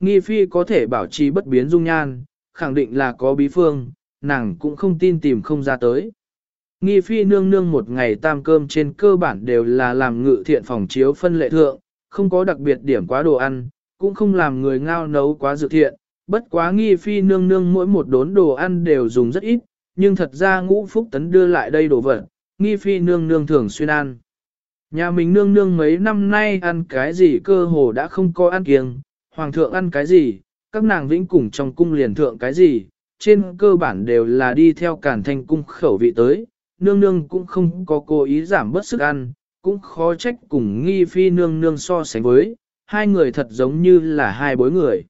nghi phi có thể bảo trì bất biến dung nhan, khẳng định là có bí phương, nàng cũng không tin tìm không ra tới. Nghi phi nương nương một ngày tam cơm trên cơ bản đều là làm ngự thiện phòng chiếu phân lệ thượng, không có đặc biệt điểm quá đồ ăn, cũng không làm người ngao nấu quá dự thiện, bất quá nghi phi nương nương mỗi một đốn đồ ăn đều dùng rất ít, nhưng thật ra ngũ phúc tấn đưa lại đây đồ vật, nghi phi nương nương thường xuyên ăn. Nhà mình nương nương mấy năm nay ăn cái gì cơ hồ đã không có ăn kiêng, hoàng thượng ăn cái gì, các nàng vĩnh cùng trong cung liền thượng cái gì, trên cơ bản đều là đi theo cản thanh cung khẩu vị tới, nương nương cũng không có cố ý giảm bớt sức ăn, cũng khó trách cùng nghi phi nương nương so sánh với, hai người thật giống như là hai bối người.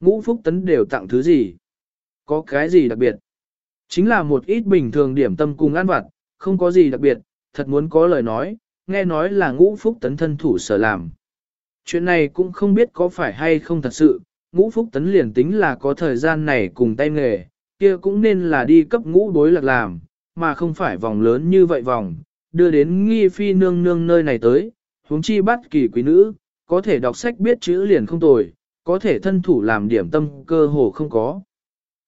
Ngũ phúc tấn đều tặng thứ gì? Có cái gì đặc biệt? Chính là một ít bình thường điểm tâm cùng ăn vặt, không có gì đặc biệt, thật muốn có lời nói, nghe nói là ngũ phúc tấn thân thủ sở làm. Chuyện này cũng không biết có phải hay không thật sự, ngũ phúc tấn liền tính là có thời gian này cùng tay nghề, kia cũng nên là đi cấp ngũ đối lạc làm, mà không phải vòng lớn như vậy vòng, đưa đến nghi phi nương nương nơi này tới, huống chi bắt kỳ quý nữ, có thể đọc sách biết chữ liền không tồi, có thể thân thủ làm điểm tâm cơ hồ không có.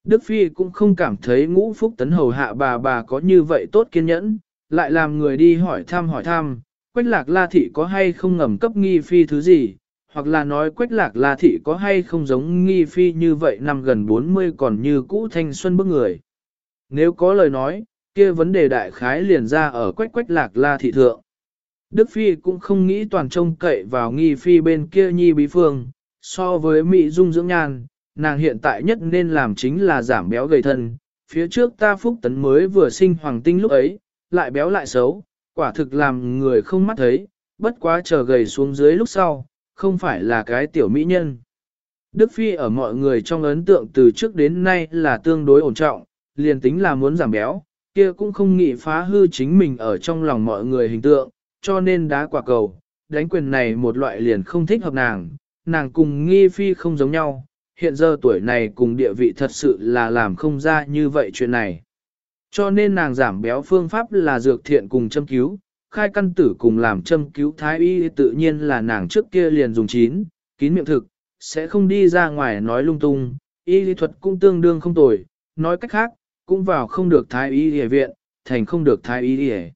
Đức Phi cũng không cảm thấy ngũ phúc tấn hầu hạ bà bà có như vậy tốt kiên nhẫn, lại làm người đi hỏi thăm hỏi thăm, quách lạc la thị có hay không ngầm cấp nghi phi thứ gì, hoặc là nói quách lạc la thị có hay không giống nghi phi như vậy năm gần 40 còn như cũ thanh xuân bức người. Nếu có lời nói, kia vấn đề đại khái liền ra ở quách quách lạc la thị thượng. Đức Phi cũng không nghĩ toàn trông cậy vào nghi phi bên kia nhi bí phương, so với Mỹ dung dưỡng nhan, nàng hiện tại nhất nên làm chính là giảm béo gầy thân. Phía trước ta phúc tấn mới vừa sinh hoàng tinh lúc ấy, lại béo lại xấu, quả thực làm người không mắt thấy, bất quá chờ gầy xuống dưới lúc sau, không phải là cái tiểu mỹ nhân. Đức Phi ở mọi người trong ấn tượng từ trước đến nay là tương đối ổn trọng, liền tính là muốn giảm béo, kia cũng không nghĩ phá hư chính mình ở trong lòng mọi người hình tượng, cho nên đá quả cầu, đánh quyền này một loại liền không thích hợp nàng, nàng cùng nghi phi không giống nhau, hiện giờ tuổi này cùng địa vị thật sự là làm không ra như vậy chuyện này. Cho nên nàng giảm béo phương pháp là dược thiện cùng châm cứu, khai căn tử cùng làm châm cứu thái y tự nhiên là nàng trước kia liền dùng chín, kín miệng thực, sẽ không đi ra ngoài nói lung tung, y lý thuật cũng tương đương không tồi, nói cách khác, cũng vào không được thái y y viện, thành không được thái y y.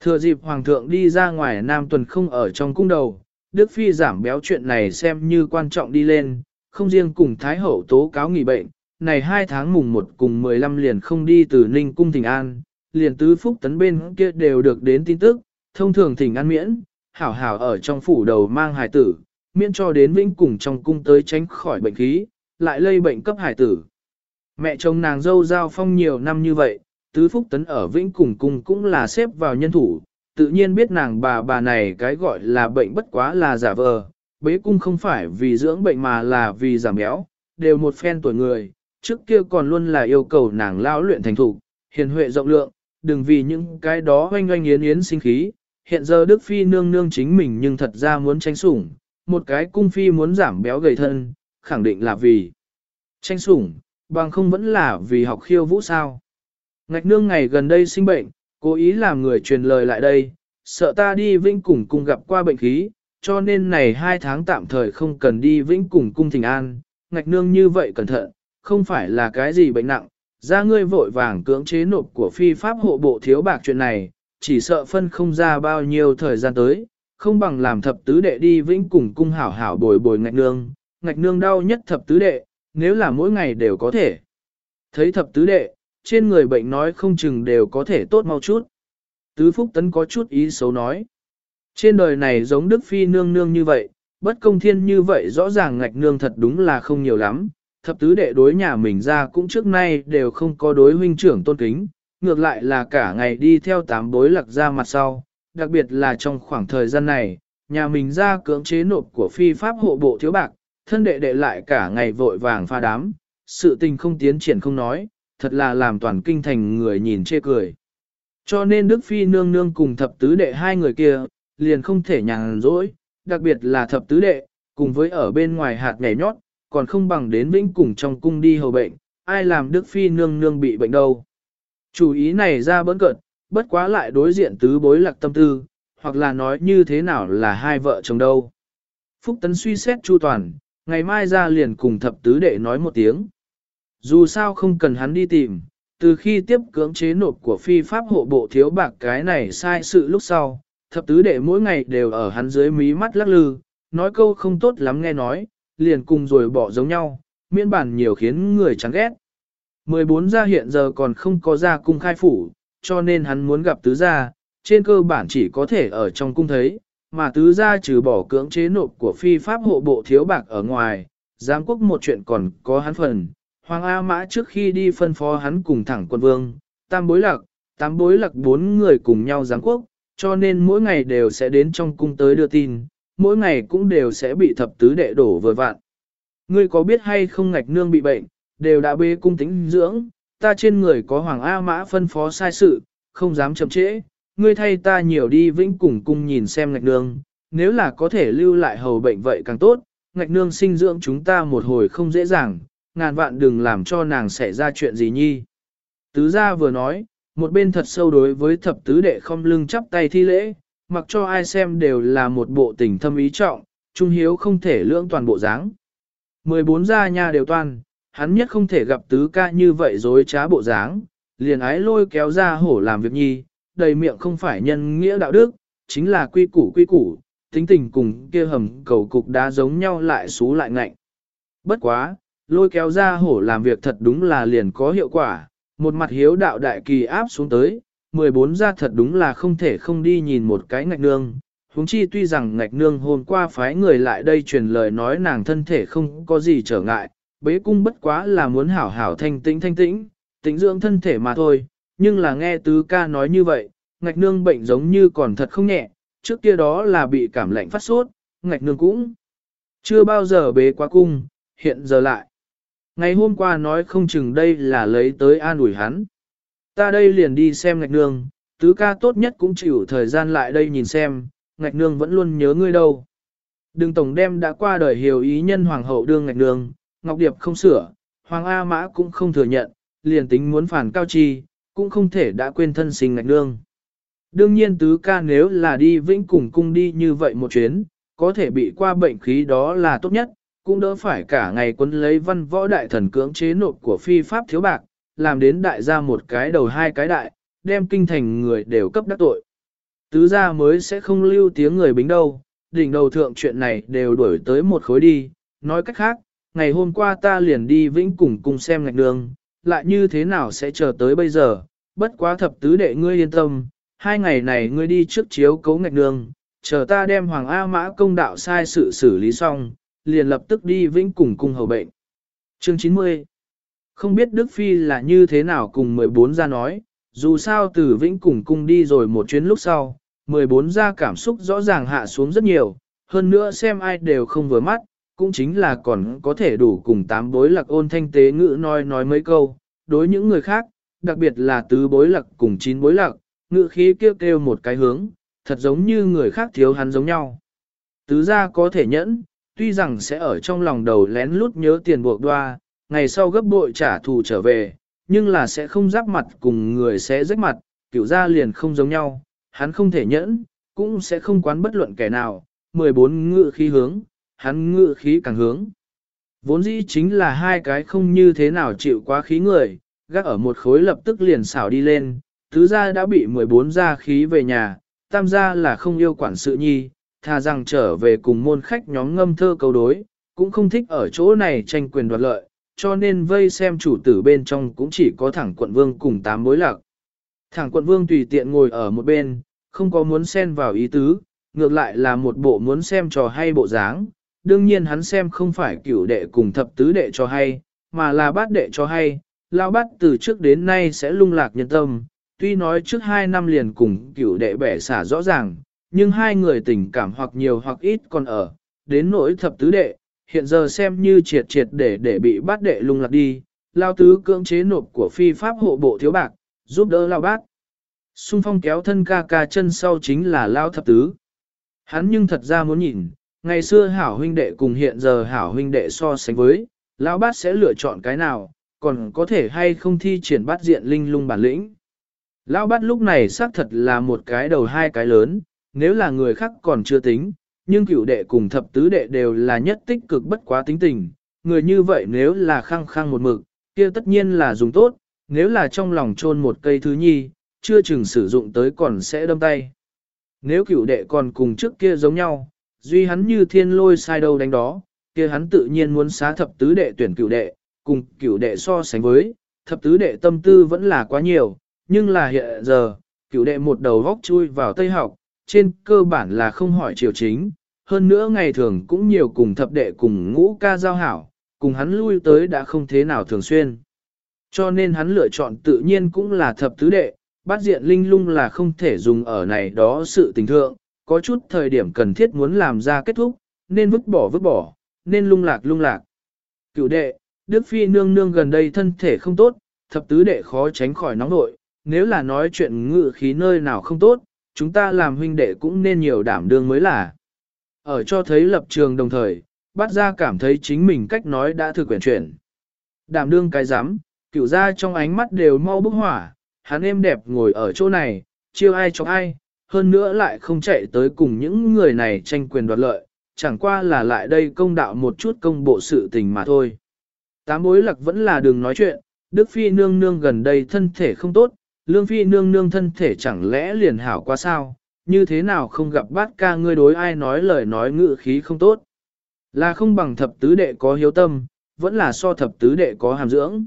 Thừa dịp hoàng thượng đi ra ngoài nam tuần không ở trong cung đầu, Đức Phi giảm béo chuyện này xem như quan trọng đi lên, không riêng cùng Thái Hậu tố cáo nghỉ bệnh, này hai tháng mùng một cùng 15 liền không đi từ Ninh Cung Thỉnh An, liền tứ phúc tấn bên kia đều được đến tin tức, thông thường Thỉnh An miễn, hảo hảo ở trong phủ đầu mang hài tử, miễn cho đến vĩnh cùng trong cung tới tránh khỏi bệnh khí, lại lây bệnh cấp hài tử. Mẹ chồng nàng dâu giao phong nhiều năm như vậy, tứ phúc tấn ở vĩnh cùng cung cũng là xếp vào nhân thủ, tự nhiên biết nàng bà bà này cái gọi là bệnh bất quá là giả vờ, bế cung không phải vì dưỡng bệnh mà là vì giảm béo, đều một phen tuổi người, trước kia còn luôn là yêu cầu nàng lão luyện thành thủ, hiền huệ rộng lượng, đừng vì những cái đó hoanh hoanh yến yến sinh khí, hiện giờ Đức Phi nương nương chính mình nhưng thật ra muốn tranh sủng, một cái cung phi muốn giảm béo gầy thân, khẳng định là vì tranh sủng, bằng không vẫn là vì học khiêu vũ sao. Ngạch nương ngày gần đây sinh bệnh, cố ý làm người truyền lời lại đây, sợ ta đi vĩnh cùng cung gặp qua bệnh khí, cho nên này hai tháng tạm thời không cần đi vĩnh cùng cung thỉnh an, ngạch nương như vậy cẩn thận, không phải là cái gì bệnh nặng, ra ngươi vội vàng cưỡng chế nộp của phi pháp hộ bộ thiếu bạc chuyện này, chỉ sợ phân không ra bao nhiêu thời gian tới, không bằng làm thập tứ đệ đi vĩnh cùng cung hảo hảo bồi bồi ngạch nương, ngạch nương đau nhất thập tứ đệ, nếu là mỗi ngày đều có thể. Thấy thập tứ đệ, trên người bệnh nói không chừng đều có thể tốt mau chút. Tứ Phúc Tấn có chút ý xấu nói. Trên đời này giống Đức Phi nương nương như vậy, bất công thiên như vậy rõ ràng ngạch nương thật đúng là không nhiều lắm. Thập tứ đệ đối nhà mình ra cũng trước nay đều không có đối huynh trưởng tôn kính, ngược lại là cả ngày đi theo tám bối lạc ra mặt sau, đặc biệt là trong khoảng thời gian này, nhà mình ra cưỡng chế nộp của phi pháp hộ bộ thiếu bạc, thân đệ đệ lại cả ngày vội vàng pha đám, sự tình không tiến triển không nói, thật là làm toàn kinh thành người nhìn chê cười. Cho nên Đức Phi nương nương cùng thập tứ đệ hai người kia, liền không thể nhàn rỗi, đặc biệt là thập tứ đệ, cùng với ở bên ngoài hạt nhảy nhót, còn không bằng đến vĩnh cùng trong cung đi hầu bệnh, ai làm Đức Phi nương nương bị bệnh đâu. Chủ ý này ra bỡn cợt, bất quá lại đối diện tứ bối lạc tâm tư, hoặc là nói như thế nào là hai vợ chồng đâu. Phúc Tấn suy xét chu toàn, ngày mai ra liền cùng thập tứ đệ nói một tiếng. Dù sao không cần hắn đi tìm, từ khi tiếp cưỡng chế nộp của phi pháp hộ bộ thiếu bạc cái này sai sự lúc sau, thập tứ đệ mỗi ngày đều ở hắn dưới mí mắt lắc lư, nói câu không tốt lắm nghe nói, liền cùng rồi bỏ giống nhau, miễn bản nhiều khiến người chán ghét. 14 gia hiện giờ còn không có gia cung khai phủ, cho nên hắn muốn gặp tứ gia, trên cơ bản chỉ có thể ở trong cung thấy, mà tứ gia trừ bỏ cưỡng chế nộp của phi pháp hộ bộ thiếu bạc ở ngoài, giám quốc một chuyện còn có hắn phần. Hoàng A Mã trước khi đi phân phó hắn cùng thẳng quân vương, tam bối lạc, tám bối lạc bốn người cùng nhau giám quốc, cho nên mỗi ngày đều sẽ đến trong cung tới đưa tin, mỗi ngày cũng đều sẽ bị thập tứ đệ đổ vừa vạn. Ngươi có biết hay không ngạch nương bị bệnh, đều đã bê cung tính dưỡng, ta trên người có Hoàng A Mã phân phó sai sự, không dám chậm trễ, ngươi thay ta nhiều đi vĩnh cùng cung nhìn xem ngạch nương, nếu là có thể lưu lại hầu bệnh vậy càng tốt, ngạch nương sinh dưỡng chúng ta một hồi không dễ dàng, ngàn vạn đừng làm cho nàng xảy ra chuyện gì nhi. Tứ gia vừa nói, một bên thật sâu đối với thập tứ đệ không lưng chắp tay thi lễ, mặc cho ai xem đều là một bộ tình thâm ý trọng, trung hiếu không thể lưỡng toàn bộ dáng. 14 gia nhà đều toàn, hắn nhất không thể gặp tứ ca như vậy dối trá bộ dáng, liền ái lôi kéo ra hổ làm việc nhi, đầy miệng không phải nhân nghĩa đạo đức, chính là quy củ quy củ, tính tình cùng kia hầm cầu cục đá giống nhau lại xú lại ngạnh. Bất quá, lôi kéo ra hổ làm việc thật đúng là liền có hiệu quả, một mặt hiếu đạo đại kỳ áp xuống tới, 14 ra thật đúng là không thể không đi nhìn một cái ngạch nương. Húng chi tuy rằng ngạch nương hôm qua phái người lại đây truyền lời nói nàng thân thể không có gì trở ngại, bế cung bất quá là muốn hảo hảo thanh tĩnh thanh tĩnh, tĩnh dưỡng thân thể mà thôi, nhưng là nghe tứ ca nói như vậy, ngạch nương bệnh giống như còn thật không nhẹ, trước kia đó là bị cảm lạnh phát sốt, ngạch nương cũng chưa bao giờ bế quá cung, hiện giờ lại. Ngày hôm qua nói không chừng đây là lấy tới an ủi hắn. Ta đây liền đi xem ngạch nương, tứ ca tốt nhất cũng chịu thời gian lại đây nhìn xem, ngạch nương vẫn luôn nhớ ngươi đâu. Đừng tổng đem đã qua đời hiểu ý nhân hoàng hậu đương ngạch nương, Ngọc Điệp không sửa, Hoàng A Mã cũng không thừa nhận, liền tính muốn phản cao chi, cũng không thể đã quên thân sinh ngạch nương. Đương nhiên tứ ca nếu là đi vĩnh cùng cung đi như vậy một chuyến, có thể bị qua bệnh khí đó là tốt nhất, cũng đỡ phải cả ngày quân lấy văn võ đại thần cưỡng chế nộp của phi pháp thiếu bạc, làm đến đại gia một cái đầu hai cái đại, đem kinh thành người đều cấp đắc tội. Tứ gia mới sẽ không lưu tiếng người bính đâu, đỉnh đầu thượng chuyện này đều đuổi tới một khối đi, nói cách khác, ngày hôm qua ta liền đi vĩnh cùng cùng xem ngạch đường, lại như thế nào sẽ chờ tới bây giờ, bất quá thập tứ đệ ngươi yên tâm, hai ngày này ngươi đi trước chiếu cấu ngạch đường, chờ ta đem Hoàng A Mã công đạo sai sự xử lý xong, liền lập tức đi vĩnh cùng cung hầu bệnh. Chương 90 không biết Đức Phi là như thế nào cùng 14 ra nói, dù sao từ vĩnh cùng cung đi rồi một chuyến lúc sau, 14 ra cảm xúc rõ ràng hạ xuống rất nhiều, hơn nữa xem ai đều không vừa mắt, cũng chính là còn có thể đủ cùng tám bối lạc ôn thanh tế ngữ nói nói mấy câu, đối những người khác, đặc biệt là tứ bối lạc cùng chín bối lạc, ngữ khí kêu kêu một cái hướng, thật giống như người khác thiếu hắn giống nhau. Tứ ra có thể nhẫn, tuy rằng sẽ ở trong lòng đầu lén lút nhớ tiền buộc đoa, ngày sau gấp bội trả thù trở về, nhưng là sẽ không giáp mặt cùng người sẽ rách mặt, kiểu ra liền không giống nhau, hắn không thể nhẫn, cũng sẽ không quán bất luận kẻ nào, 14 ngự khí hướng, hắn ngự khí càng hướng. Vốn dĩ chính là hai cái không như thế nào chịu quá khí người, gác ở một khối lập tức liền xảo đi lên, tứ gia đã bị 14 gia khí về nhà, tam gia là không yêu quản sự nhi, thà rằng trở về cùng môn khách nhóm ngâm thơ câu đối, cũng không thích ở chỗ này tranh quyền đoạt lợi, cho nên vây xem chủ tử bên trong cũng chỉ có thẳng quận vương cùng tám bối lạc. Thẳng quận vương tùy tiện ngồi ở một bên, không có muốn xen vào ý tứ, ngược lại là một bộ muốn xem trò hay bộ dáng. Đương nhiên hắn xem không phải cửu đệ cùng thập tứ đệ cho hay, mà là bát đệ cho hay, lao bát từ trước đến nay sẽ lung lạc nhân tâm. Tuy nói trước hai năm liền cùng cửu đệ bẻ xả rõ ràng, nhưng hai người tình cảm hoặc nhiều hoặc ít còn ở, đến nỗi thập tứ đệ, hiện giờ xem như triệt triệt để để bị bát đệ lung lạc đi, lao tứ cưỡng chế nộp của phi pháp hộ bộ thiếu bạc, giúp đỡ lao bát. Xung phong kéo thân ca ca chân sau chính là lao thập tứ. Hắn nhưng thật ra muốn nhìn, ngày xưa hảo huynh đệ cùng hiện giờ hảo huynh đệ so sánh với, lao bát sẽ lựa chọn cái nào, còn có thể hay không thi triển bát diện linh lung bản lĩnh. Lão bát lúc này xác thật là một cái đầu hai cái lớn, nếu là người khác còn chưa tính, nhưng cửu đệ cùng thập tứ đệ đều là nhất tích cực bất quá tính tình, người như vậy nếu là khăng khăng một mực, kia tất nhiên là dùng tốt, nếu là trong lòng chôn một cây thứ nhi, chưa chừng sử dụng tới còn sẽ đâm tay. Nếu cửu đệ còn cùng trước kia giống nhau, duy hắn như thiên lôi sai đâu đánh đó, kia hắn tự nhiên muốn xá thập tứ đệ tuyển cửu đệ, cùng cửu đệ so sánh với, thập tứ đệ tâm tư vẫn là quá nhiều, nhưng là hiện giờ, cửu đệ một đầu góc chui vào Tây học, trên cơ bản là không hỏi triều chính, hơn nữa ngày thường cũng nhiều cùng thập đệ cùng ngũ ca giao hảo, cùng hắn lui tới đã không thế nào thường xuyên. Cho nên hắn lựa chọn tự nhiên cũng là thập tứ đệ, bát diện linh lung là không thể dùng ở này đó sự tình thượng, có chút thời điểm cần thiết muốn làm ra kết thúc, nên vứt bỏ vứt bỏ, nên lung lạc lung lạc. Cựu đệ, Đức Phi nương nương gần đây thân thể không tốt, thập tứ đệ khó tránh khỏi nóng nội, nếu là nói chuyện ngự khí nơi nào không tốt, chúng ta làm huynh đệ cũng nên nhiều đảm đương mới là. Ở cho thấy lập trường đồng thời, bắt ra cảm thấy chính mình cách nói đã thực quyển chuyển. Đảm đương cái giám cựu ra trong ánh mắt đều mau bức hỏa, hắn êm đẹp ngồi ở chỗ này, chiêu ai cho ai, hơn nữa lại không chạy tới cùng những người này tranh quyền đoạt lợi, chẳng qua là lại đây công đạo một chút công bộ sự tình mà thôi. Tám bối lạc vẫn là đường nói chuyện, Đức Phi nương nương gần đây thân thể không tốt, Lương Phi nương nương thân thể chẳng lẽ liền hảo quá sao, như thế nào không gặp bát ca ngươi đối ai nói lời nói ngự khí không tốt. Là không bằng thập tứ đệ có hiếu tâm, vẫn là so thập tứ đệ có hàm dưỡng.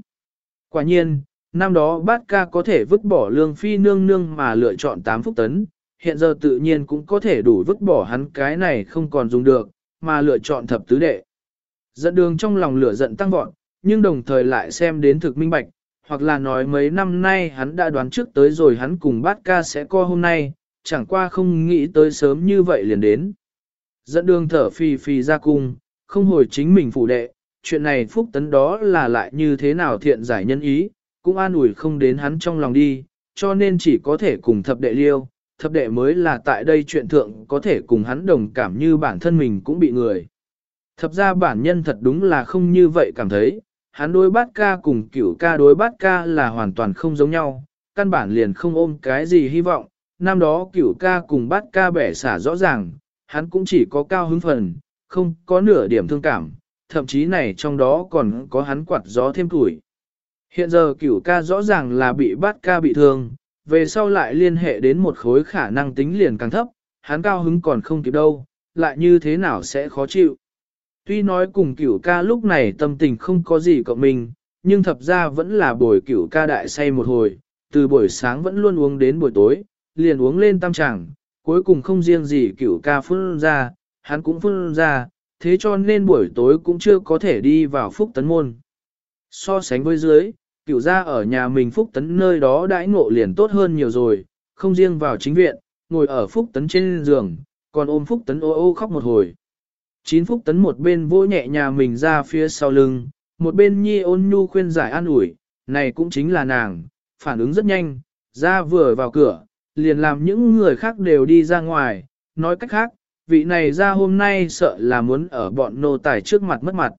Quả nhiên, năm đó bát ca có thể vứt bỏ lương phi nương nương mà lựa chọn 8 phúc tấn, hiện giờ tự nhiên cũng có thể đủ vứt bỏ hắn cái này không còn dùng được, mà lựa chọn thập tứ đệ. Dẫn đường trong lòng lửa giận tăng vọt, nhưng đồng thời lại xem đến thực minh bạch, hoặc là nói mấy năm nay hắn đã đoán trước tới rồi hắn cùng bát ca sẽ co hôm nay, chẳng qua không nghĩ tới sớm như vậy liền đến. Dẫn đường thở phì phì ra cung, không hồi chính mình phụ đệ, chuyện này phúc tấn đó là lại như thế nào thiện giải nhân ý, cũng an ủi không đến hắn trong lòng đi, cho nên chỉ có thể cùng thập đệ liêu, thập đệ mới là tại đây chuyện thượng có thể cùng hắn đồng cảm như bản thân mình cũng bị người. Thập ra bản nhân thật đúng là không như vậy cảm thấy, hắn đối bát ca cùng cửu ca đối bát ca là hoàn toàn không giống nhau, căn bản liền không ôm cái gì hy vọng, năm đó cửu ca cùng bát ca bẻ xả rõ ràng, hắn cũng chỉ có cao hứng phần, không có nửa điểm thương cảm, thậm chí này trong đó còn có hắn quạt gió thêm tuổi. Hiện giờ cửu ca rõ ràng là bị bát ca bị thương, về sau lại liên hệ đến một khối khả năng tính liền càng thấp, hắn cao hứng còn không kịp đâu, lại như thế nào sẽ khó chịu. Tuy nói cùng cửu ca lúc này tâm tình không có gì cộng mình, nhưng thập ra vẫn là buổi cửu ca đại say một hồi, từ buổi sáng vẫn luôn uống đến buổi tối, liền uống lên tam chẳng, cuối cùng không riêng gì cửu ca phun ra, hắn cũng phun ra, thế cho nên buổi tối cũng chưa có thể đi vào phúc tấn môn. So sánh với dưới, cửu ra ở nhà mình phúc tấn nơi đó đãi ngộ liền tốt hơn nhiều rồi, không riêng vào chính viện, ngồi ở phúc tấn trên giường, còn ôm phúc tấn ô ô khóc một hồi. Chín phúc tấn một bên vô nhẹ nhà mình ra phía sau lưng, một bên nhi ôn nhu khuyên giải an ủi, này cũng chính là nàng, phản ứng rất nhanh, ra vừa vào cửa, liền làm những người khác đều đi ra ngoài, nói cách khác, vị này ra hôm nay sợ là muốn ở bọn nô tài trước mặt mất mặt.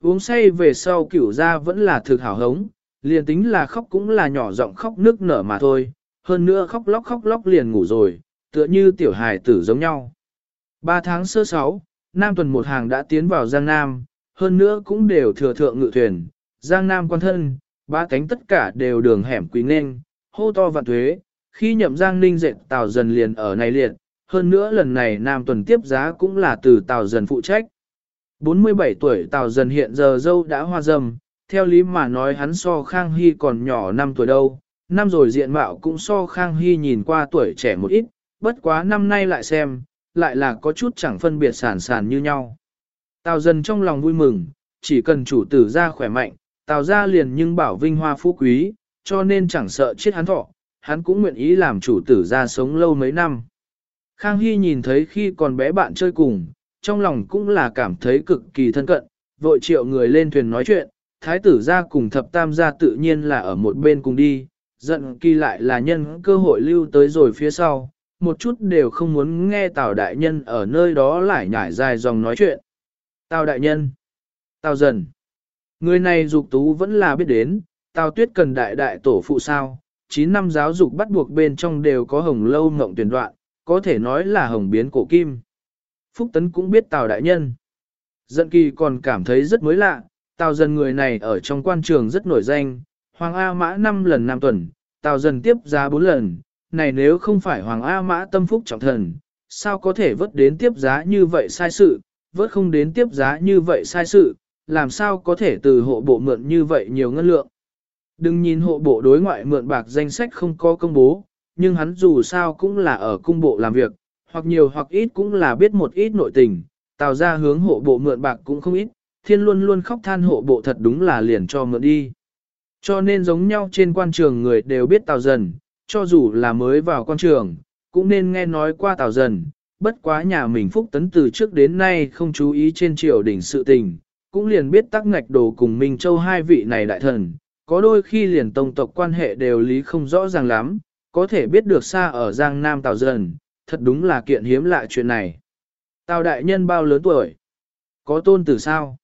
Uống say về sau cửu ra vẫn là thực hảo hống, liền tính là khóc cũng là nhỏ giọng khóc nước nở mà thôi, hơn nữa khóc lóc khóc lóc liền ngủ rồi, tựa như tiểu hài tử giống nhau. Ba tháng sơ sáu, Nam tuần một hàng đã tiến vào Giang Nam, hơn nữa cũng đều thừa thượng ngự thuyền, Giang Nam quan thân, ba cánh tất cả đều đường hẻm quý nên, hô to vạn thuế, khi nhậm Giang Ninh dệt tàu dần liền ở này liệt, hơn nữa lần này Nam tuần tiếp giá cũng là từ tàu dần phụ trách. 47 tuổi tàu dần hiện giờ dâu đã hoa dâm, theo lý mà nói hắn so Khang Hy còn nhỏ 5 tuổi đâu, năm rồi diện mạo cũng so Khang Hy nhìn qua tuổi trẻ một ít, bất quá năm nay lại xem, lại là có chút chẳng phân biệt sản sản như nhau. Tào dần trong lòng vui mừng, chỉ cần chủ tử ra khỏe mạnh, tào ra liền nhưng bảo vinh hoa phú quý, cho nên chẳng sợ chết hắn thọ, hắn cũng nguyện ý làm chủ tử ra sống lâu mấy năm. Khang Hy nhìn thấy khi còn bé bạn chơi cùng, trong lòng cũng là cảm thấy cực kỳ thân cận, vội triệu người lên thuyền nói chuyện, thái tử ra cùng thập tam gia tự nhiên là ở một bên cùng đi, giận kỳ lại là nhân cơ hội lưu tới rồi phía sau, một chút đều không muốn nghe Tào Đại Nhân ở nơi đó lại nhải dài dòng nói chuyện. Tào Đại Nhân, Tào Dần, người này dục tú vẫn là biết đến, Tào Tuyết cần đại đại tổ phụ sao, 9 năm giáo dục bắt buộc bên trong đều có hồng lâu ngộng tuyển đoạn, có thể nói là hồng biến cổ kim. Phúc Tấn cũng biết Tào Đại Nhân. Dận kỳ còn cảm thấy rất mới lạ, Tào dần người này ở trong quan trường rất nổi danh, Hoàng A Mã 5 lần năm tuần, Tào dần tiếp giá 4 lần, này nếu không phải Hoàng A Mã tâm phúc trọng thần, sao có thể vớt đến tiếp giá như vậy sai sự, vớt không đến tiếp giá như vậy sai sự, làm sao có thể từ hộ bộ mượn như vậy nhiều ngân lượng. Đừng nhìn hộ bộ đối ngoại mượn bạc danh sách không có công bố, nhưng hắn dù sao cũng là ở cung bộ làm việc, hoặc nhiều hoặc ít cũng là biết một ít nội tình, tạo ra hướng hộ bộ mượn bạc cũng không ít, thiên luôn luôn khóc than hộ bộ thật đúng là liền cho mượn đi. Cho nên giống nhau trên quan trường người đều biết tào dần, cho dù là mới vào quan trường, cũng nên nghe nói qua tào dần, bất quá nhà mình phúc tấn từ trước đến nay không chú ý trên triều đỉnh sự tình, cũng liền biết tắc ngạch đồ cùng Minh Châu hai vị này đại thần, có đôi khi liền tông tộc quan hệ đều lý không rõ ràng lắm, có thể biết được xa ở Giang Nam Tào Dần, thật đúng là kiện hiếm lạ chuyện này. Tào đại nhân bao lớn tuổi? Có tôn tử sao?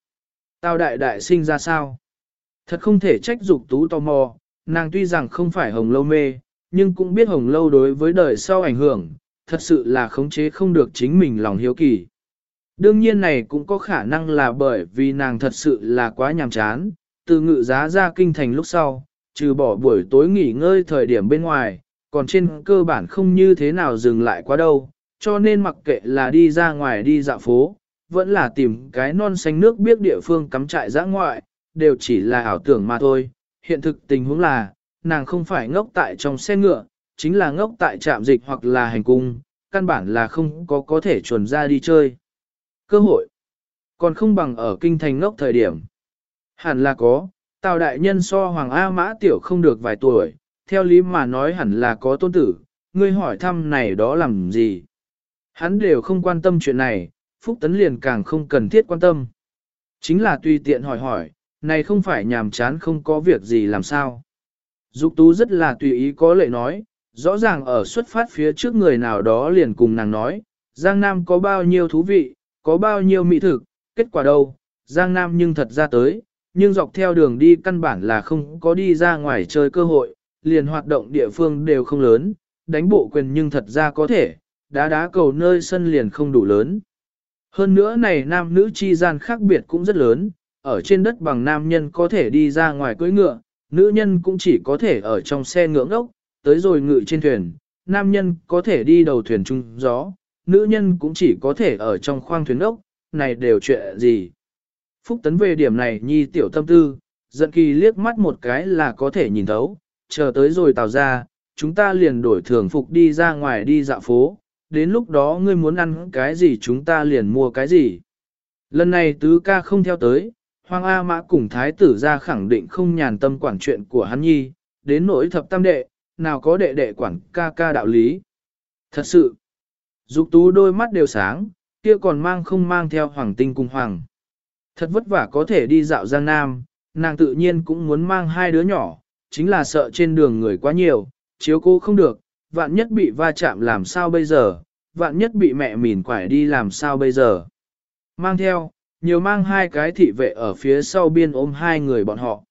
Tào đại đại sinh ra sao? Thật không thể trách dục tú tò mò, nàng tuy rằng không phải hồng lâu mê, nhưng cũng biết hồng lâu đối với đời sau ảnh hưởng, thật sự là khống chế không được chính mình lòng hiếu kỳ. Đương nhiên này cũng có khả năng là bởi vì nàng thật sự là quá nhàm chán, từ ngự giá ra kinh thành lúc sau, trừ bỏ buổi tối nghỉ ngơi thời điểm bên ngoài, còn trên cơ bản không như thế nào dừng lại quá đâu, cho nên mặc kệ là đi ra ngoài đi dạo phố, vẫn là tìm cái non xanh nước biết địa phương cắm trại giã ngoại, đều chỉ là ảo tưởng mà thôi. Hiện thực tình huống là, nàng không phải ngốc tại trong xe ngựa, chính là ngốc tại trạm dịch hoặc là hành cung, căn bản là không có có thể chuẩn ra đi chơi. Cơ hội, còn không bằng ở kinh thành ngốc thời điểm. Hẳn là có, Tào đại nhân so Hoàng A Mã Tiểu không được vài tuổi, theo lý mà nói hẳn là có tôn tử, ngươi hỏi thăm này đó làm gì. Hắn đều không quan tâm chuyện này, Phúc Tấn liền càng không cần thiết quan tâm. Chính là tùy tiện hỏi hỏi, này không phải nhàm chán không có việc gì làm sao. Dục tú rất là tùy ý có lệ nói, rõ ràng ở xuất phát phía trước người nào đó liền cùng nàng nói, Giang Nam có bao nhiêu thú vị, có bao nhiêu mỹ thực, kết quả đâu, Giang Nam nhưng thật ra tới, nhưng dọc theo đường đi căn bản là không có đi ra ngoài chơi cơ hội, liền hoạt động địa phương đều không lớn, đánh bộ quyền nhưng thật ra có thể, đá đá cầu nơi sân liền không đủ lớn. Hơn nữa này nam nữ chi gian khác biệt cũng rất lớn, ở trên đất bằng nam nhân có thể đi ra ngoài cưỡi ngựa, nữ nhân cũng chỉ có thể ở trong xe ngưỡng ốc, tới rồi ngự trên thuyền, nam nhân có thể đi đầu thuyền chung gió, nữ nhân cũng chỉ có thể ở trong khoang thuyền ốc, này đều chuyện gì. Phúc tấn về điểm này nhi tiểu tâm tư, giận kỳ liếc mắt một cái là có thể nhìn thấu, chờ tới rồi tào ra, chúng ta liền đổi thường phục đi ra ngoài đi dạo phố, đến lúc đó ngươi muốn ăn cái gì chúng ta liền mua cái gì. Lần này tứ ca không theo tới, Hoàng A Mã cùng thái tử ra khẳng định không nhàn tâm quản chuyện của hắn nhi, đến nỗi thập tam đệ, nào có đệ đệ quản ca ca đạo lý. Thật sự, dục tú đôi mắt đều sáng, kia còn mang không mang theo hoàng tinh cùng hoàng. Thật vất vả có thể đi dạo Giang Nam, nàng tự nhiên cũng muốn mang hai đứa nhỏ, chính là sợ trên đường người quá nhiều, chiếu cố không được, vạn nhất bị va chạm làm sao bây giờ, vạn nhất bị mẹ mỉn quải đi làm sao bây giờ. Mang theo, nhiều mang hai cái thị vệ ở phía sau biên ôm hai người bọn họ.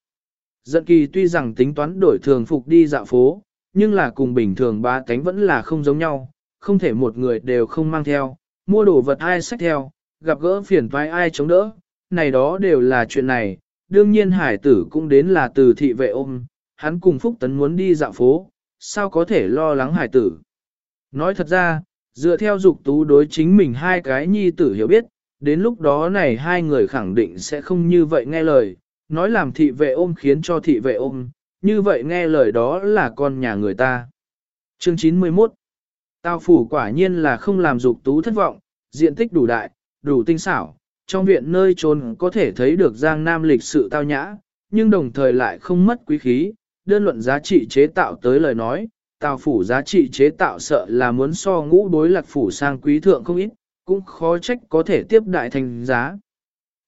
Dận kỳ tuy rằng tính toán đổi thường phục đi dạo phố, nhưng là cùng bình thường ba cánh vẫn là không giống nhau, không thể một người đều không mang theo, mua đồ vật ai xách theo, gặp gỡ phiền toái ai chống đỡ, này đó đều là chuyện này, đương nhiên hải tử cũng đến là từ thị vệ ôm, hắn cùng Phúc Tấn muốn đi dạo phố, sao có thể lo lắng hải tử. Nói thật ra, dựa theo dục tú đối chính mình hai cái nhi tử hiểu biết, đến lúc đó này hai người khẳng định sẽ không như vậy nghe lời, nói làm thị vệ ôm khiến cho thị vệ ôm, như vậy nghe lời đó là con nhà người ta. Chương 91 Tao phủ quả nhiên là không làm dục tú thất vọng, diện tích đủ đại, đủ tinh xảo, trong viện nơi trốn có thể thấy được giang nam lịch sự tao nhã, nhưng đồng thời lại không mất quý khí, đơn luận giá trị chế tạo tới lời nói, tào phủ giá trị chế tạo sợ là muốn so ngũ đối lạc phủ sang quý thượng không ít, cũng khó trách có thể tiếp đại thành giá.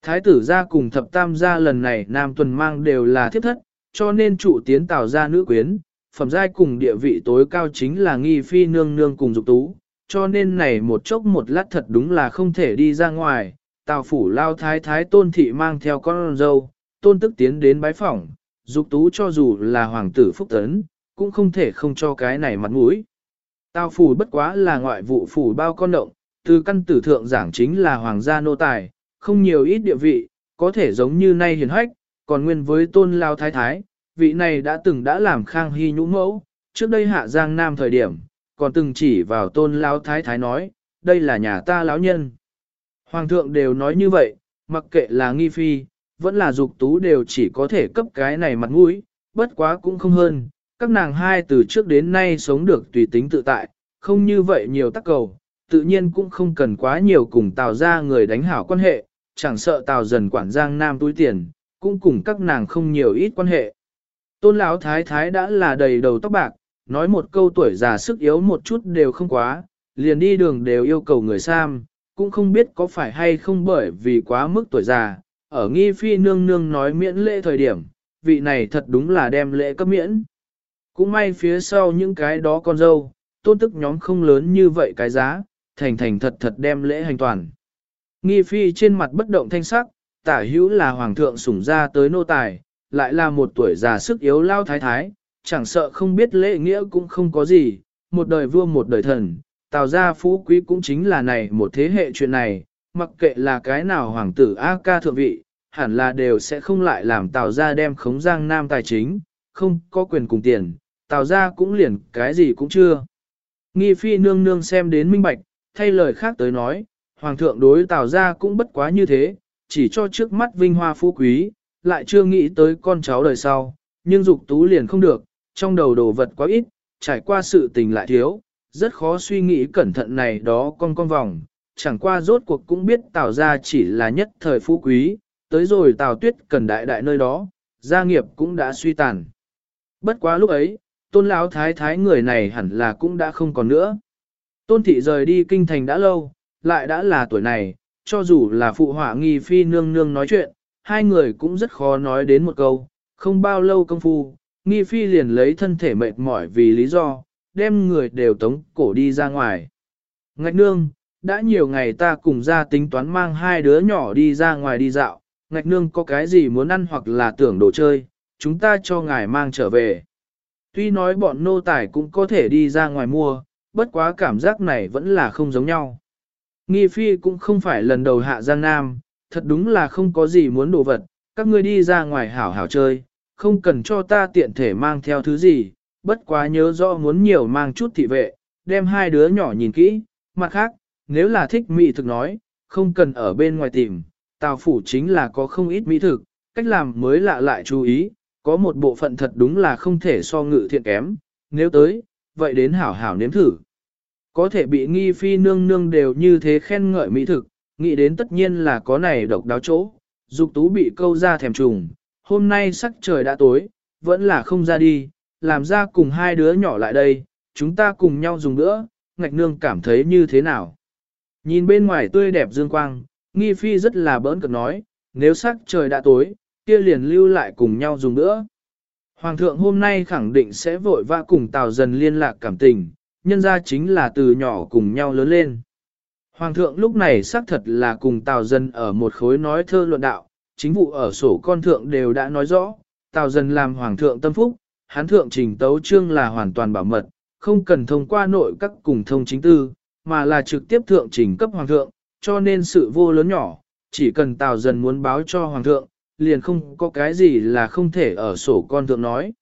Thái tử gia cùng thập tam gia lần này nam tuần mang đều là thiếp thất, cho nên trụ tiến tào gia nữ quyến, phẩm giai cùng địa vị tối cao chính là nghi phi nương nương cùng dục tú, cho nên này một chốc một lát thật đúng là không thể đi ra ngoài, tào phủ lao thái thái tôn thị mang theo con dâu, tôn tức tiến đến bái phỏng, dục tú cho dù là hoàng tử phúc tấn, cũng không thể không cho cái này mặt mũi. Tào phủ bất quá là ngoại vụ phủ bao con động, từ căn tử thượng giảng chính là hoàng gia nô tài, không nhiều ít địa vị, có thể giống như nay hiền hách, còn nguyên với tôn lao thái thái, vị này đã từng đã làm khang hy nhũ mẫu, trước đây hạ giang nam thời điểm, còn từng chỉ vào tôn lao thái thái nói, đây là nhà ta lão nhân. Hoàng thượng đều nói như vậy, mặc kệ là nghi phi, vẫn là dục tú đều chỉ có thể cấp cái này mặt mũi, bất quá cũng không hơn, các nàng hai từ trước đến nay sống được tùy tính tự tại, không như vậy nhiều tắc cầu, tự nhiên cũng không cần quá nhiều cùng tào ra người đánh hảo quan hệ, chẳng sợ tào dần quản giang nam túi tiền, cũng cùng các nàng không nhiều ít quan hệ. Tôn lão thái thái đã là đầy đầu tóc bạc, nói một câu tuổi già sức yếu một chút đều không quá, liền đi đường đều yêu cầu người sam, cũng không biết có phải hay không bởi vì quá mức tuổi già, ở nghi phi nương nương nói miễn lễ thời điểm, vị này thật đúng là đem lễ cấp miễn. Cũng may phía sau những cái đó con dâu, tôn tức nhóm không lớn như vậy cái giá, thành thành thật thật đem lễ hành toàn. Nghi phi trên mặt bất động thanh sắc, tả hữu là hoàng thượng sủng ra tới nô tài, lại là một tuổi già sức yếu lao thái thái, chẳng sợ không biết lễ nghĩa cũng không có gì, một đời vua một đời thần, tào gia phú quý cũng chính là này một thế hệ chuyện này, mặc kệ là cái nào hoàng tử A ca thượng vị, hẳn là đều sẽ không lại làm tào gia đem khống giang nam tài chính, không có quyền cùng tiền, tào gia cũng liền cái gì cũng chưa. Nghi phi nương nương xem đến minh bạch, thay lời khác tới nói, hoàng thượng đối tào gia cũng bất quá như thế, chỉ cho trước mắt vinh hoa phú quý, lại chưa nghĩ tới con cháu đời sau, nhưng dục tú liền không được, trong đầu đồ vật quá ít, trải qua sự tình lại thiếu, rất khó suy nghĩ cẩn thận này đó con con vòng, chẳng qua rốt cuộc cũng biết Tào gia chỉ là nhất thời phú quý, tới rồi Tào Tuyết cần đại đại nơi đó, gia nghiệp cũng đã suy tàn. Bất quá lúc ấy, tôn lão thái thái người này hẳn là cũng đã không còn nữa. Tôn thị rời đi kinh thành đã lâu, lại đã là tuổi này, cho dù là phụ họa nghi phi nương nương nói chuyện, hai người cũng rất khó nói đến một câu, không bao lâu công phu, nghi phi liền lấy thân thể mệt mỏi vì lý do, đem người đều tống cổ đi ra ngoài. Ngạch nương, đã nhiều ngày ta cùng ra tính toán mang hai đứa nhỏ đi ra ngoài đi dạo, ngạch nương có cái gì muốn ăn hoặc là tưởng đồ chơi, chúng ta cho ngài mang trở về. Tuy nói bọn nô tài cũng có thể đi ra ngoài mua, bất quá cảm giác này vẫn là không giống nhau. Nghi phi cũng không phải lần đầu hạ Giang Nam, thật đúng là không có gì muốn đồ vật, các ngươi đi ra ngoài hảo hảo chơi, không cần cho ta tiện thể mang theo thứ gì, bất quá nhớ rõ muốn nhiều mang chút thị vệ, đem hai đứa nhỏ nhìn kỹ, mặt khác, nếu là thích mỹ thực nói, không cần ở bên ngoài tìm, tào phủ chính là có không ít mỹ thực, cách làm mới lạ lại chú ý, có một bộ phận thật đúng là không thể so ngự thiện kém, nếu tới, vậy đến hảo hảo nếm thử. Có thể bị nghi phi nương nương đều như thế khen ngợi mỹ thực, nghĩ đến tất nhiên là có này độc đáo chỗ, dục tú bị câu ra thèm trùng, hôm nay sắc trời đã tối, vẫn là không ra đi, làm ra cùng hai đứa nhỏ lại đây, chúng ta cùng nhau dùng nữa, ngạch nương cảm thấy như thế nào. Nhìn bên ngoài tươi đẹp dương quang, nghi phi rất là bỡn cực nói, nếu sắc trời đã tối, kia liền lưu lại cùng nhau dùng nữa. Hoàng thượng hôm nay khẳng định sẽ vội vã cùng Tào dần liên lạc cảm tình, nhân ra chính là từ nhỏ cùng nhau lớn lên. Hoàng thượng lúc này xác thật là cùng Tào Dần ở một khối nói thơ luận đạo, chính vụ ở sổ con thượng đều đã nói rõ, Tào Dần làm hoàng thượng tâm phúc, hán thượng trình tấu trương là hoàn toàn bảo mật, không cần thông qua nội các cùng thông chính tư, mà là trực tiếp thượng trình cấp hoàng thượng, cho nên sự vô lớn nhỏ, chỉ cần Tào Dần muốn báo cho hoàng thượng, liền không có cái gì là không thể ở sổ con thượng nói.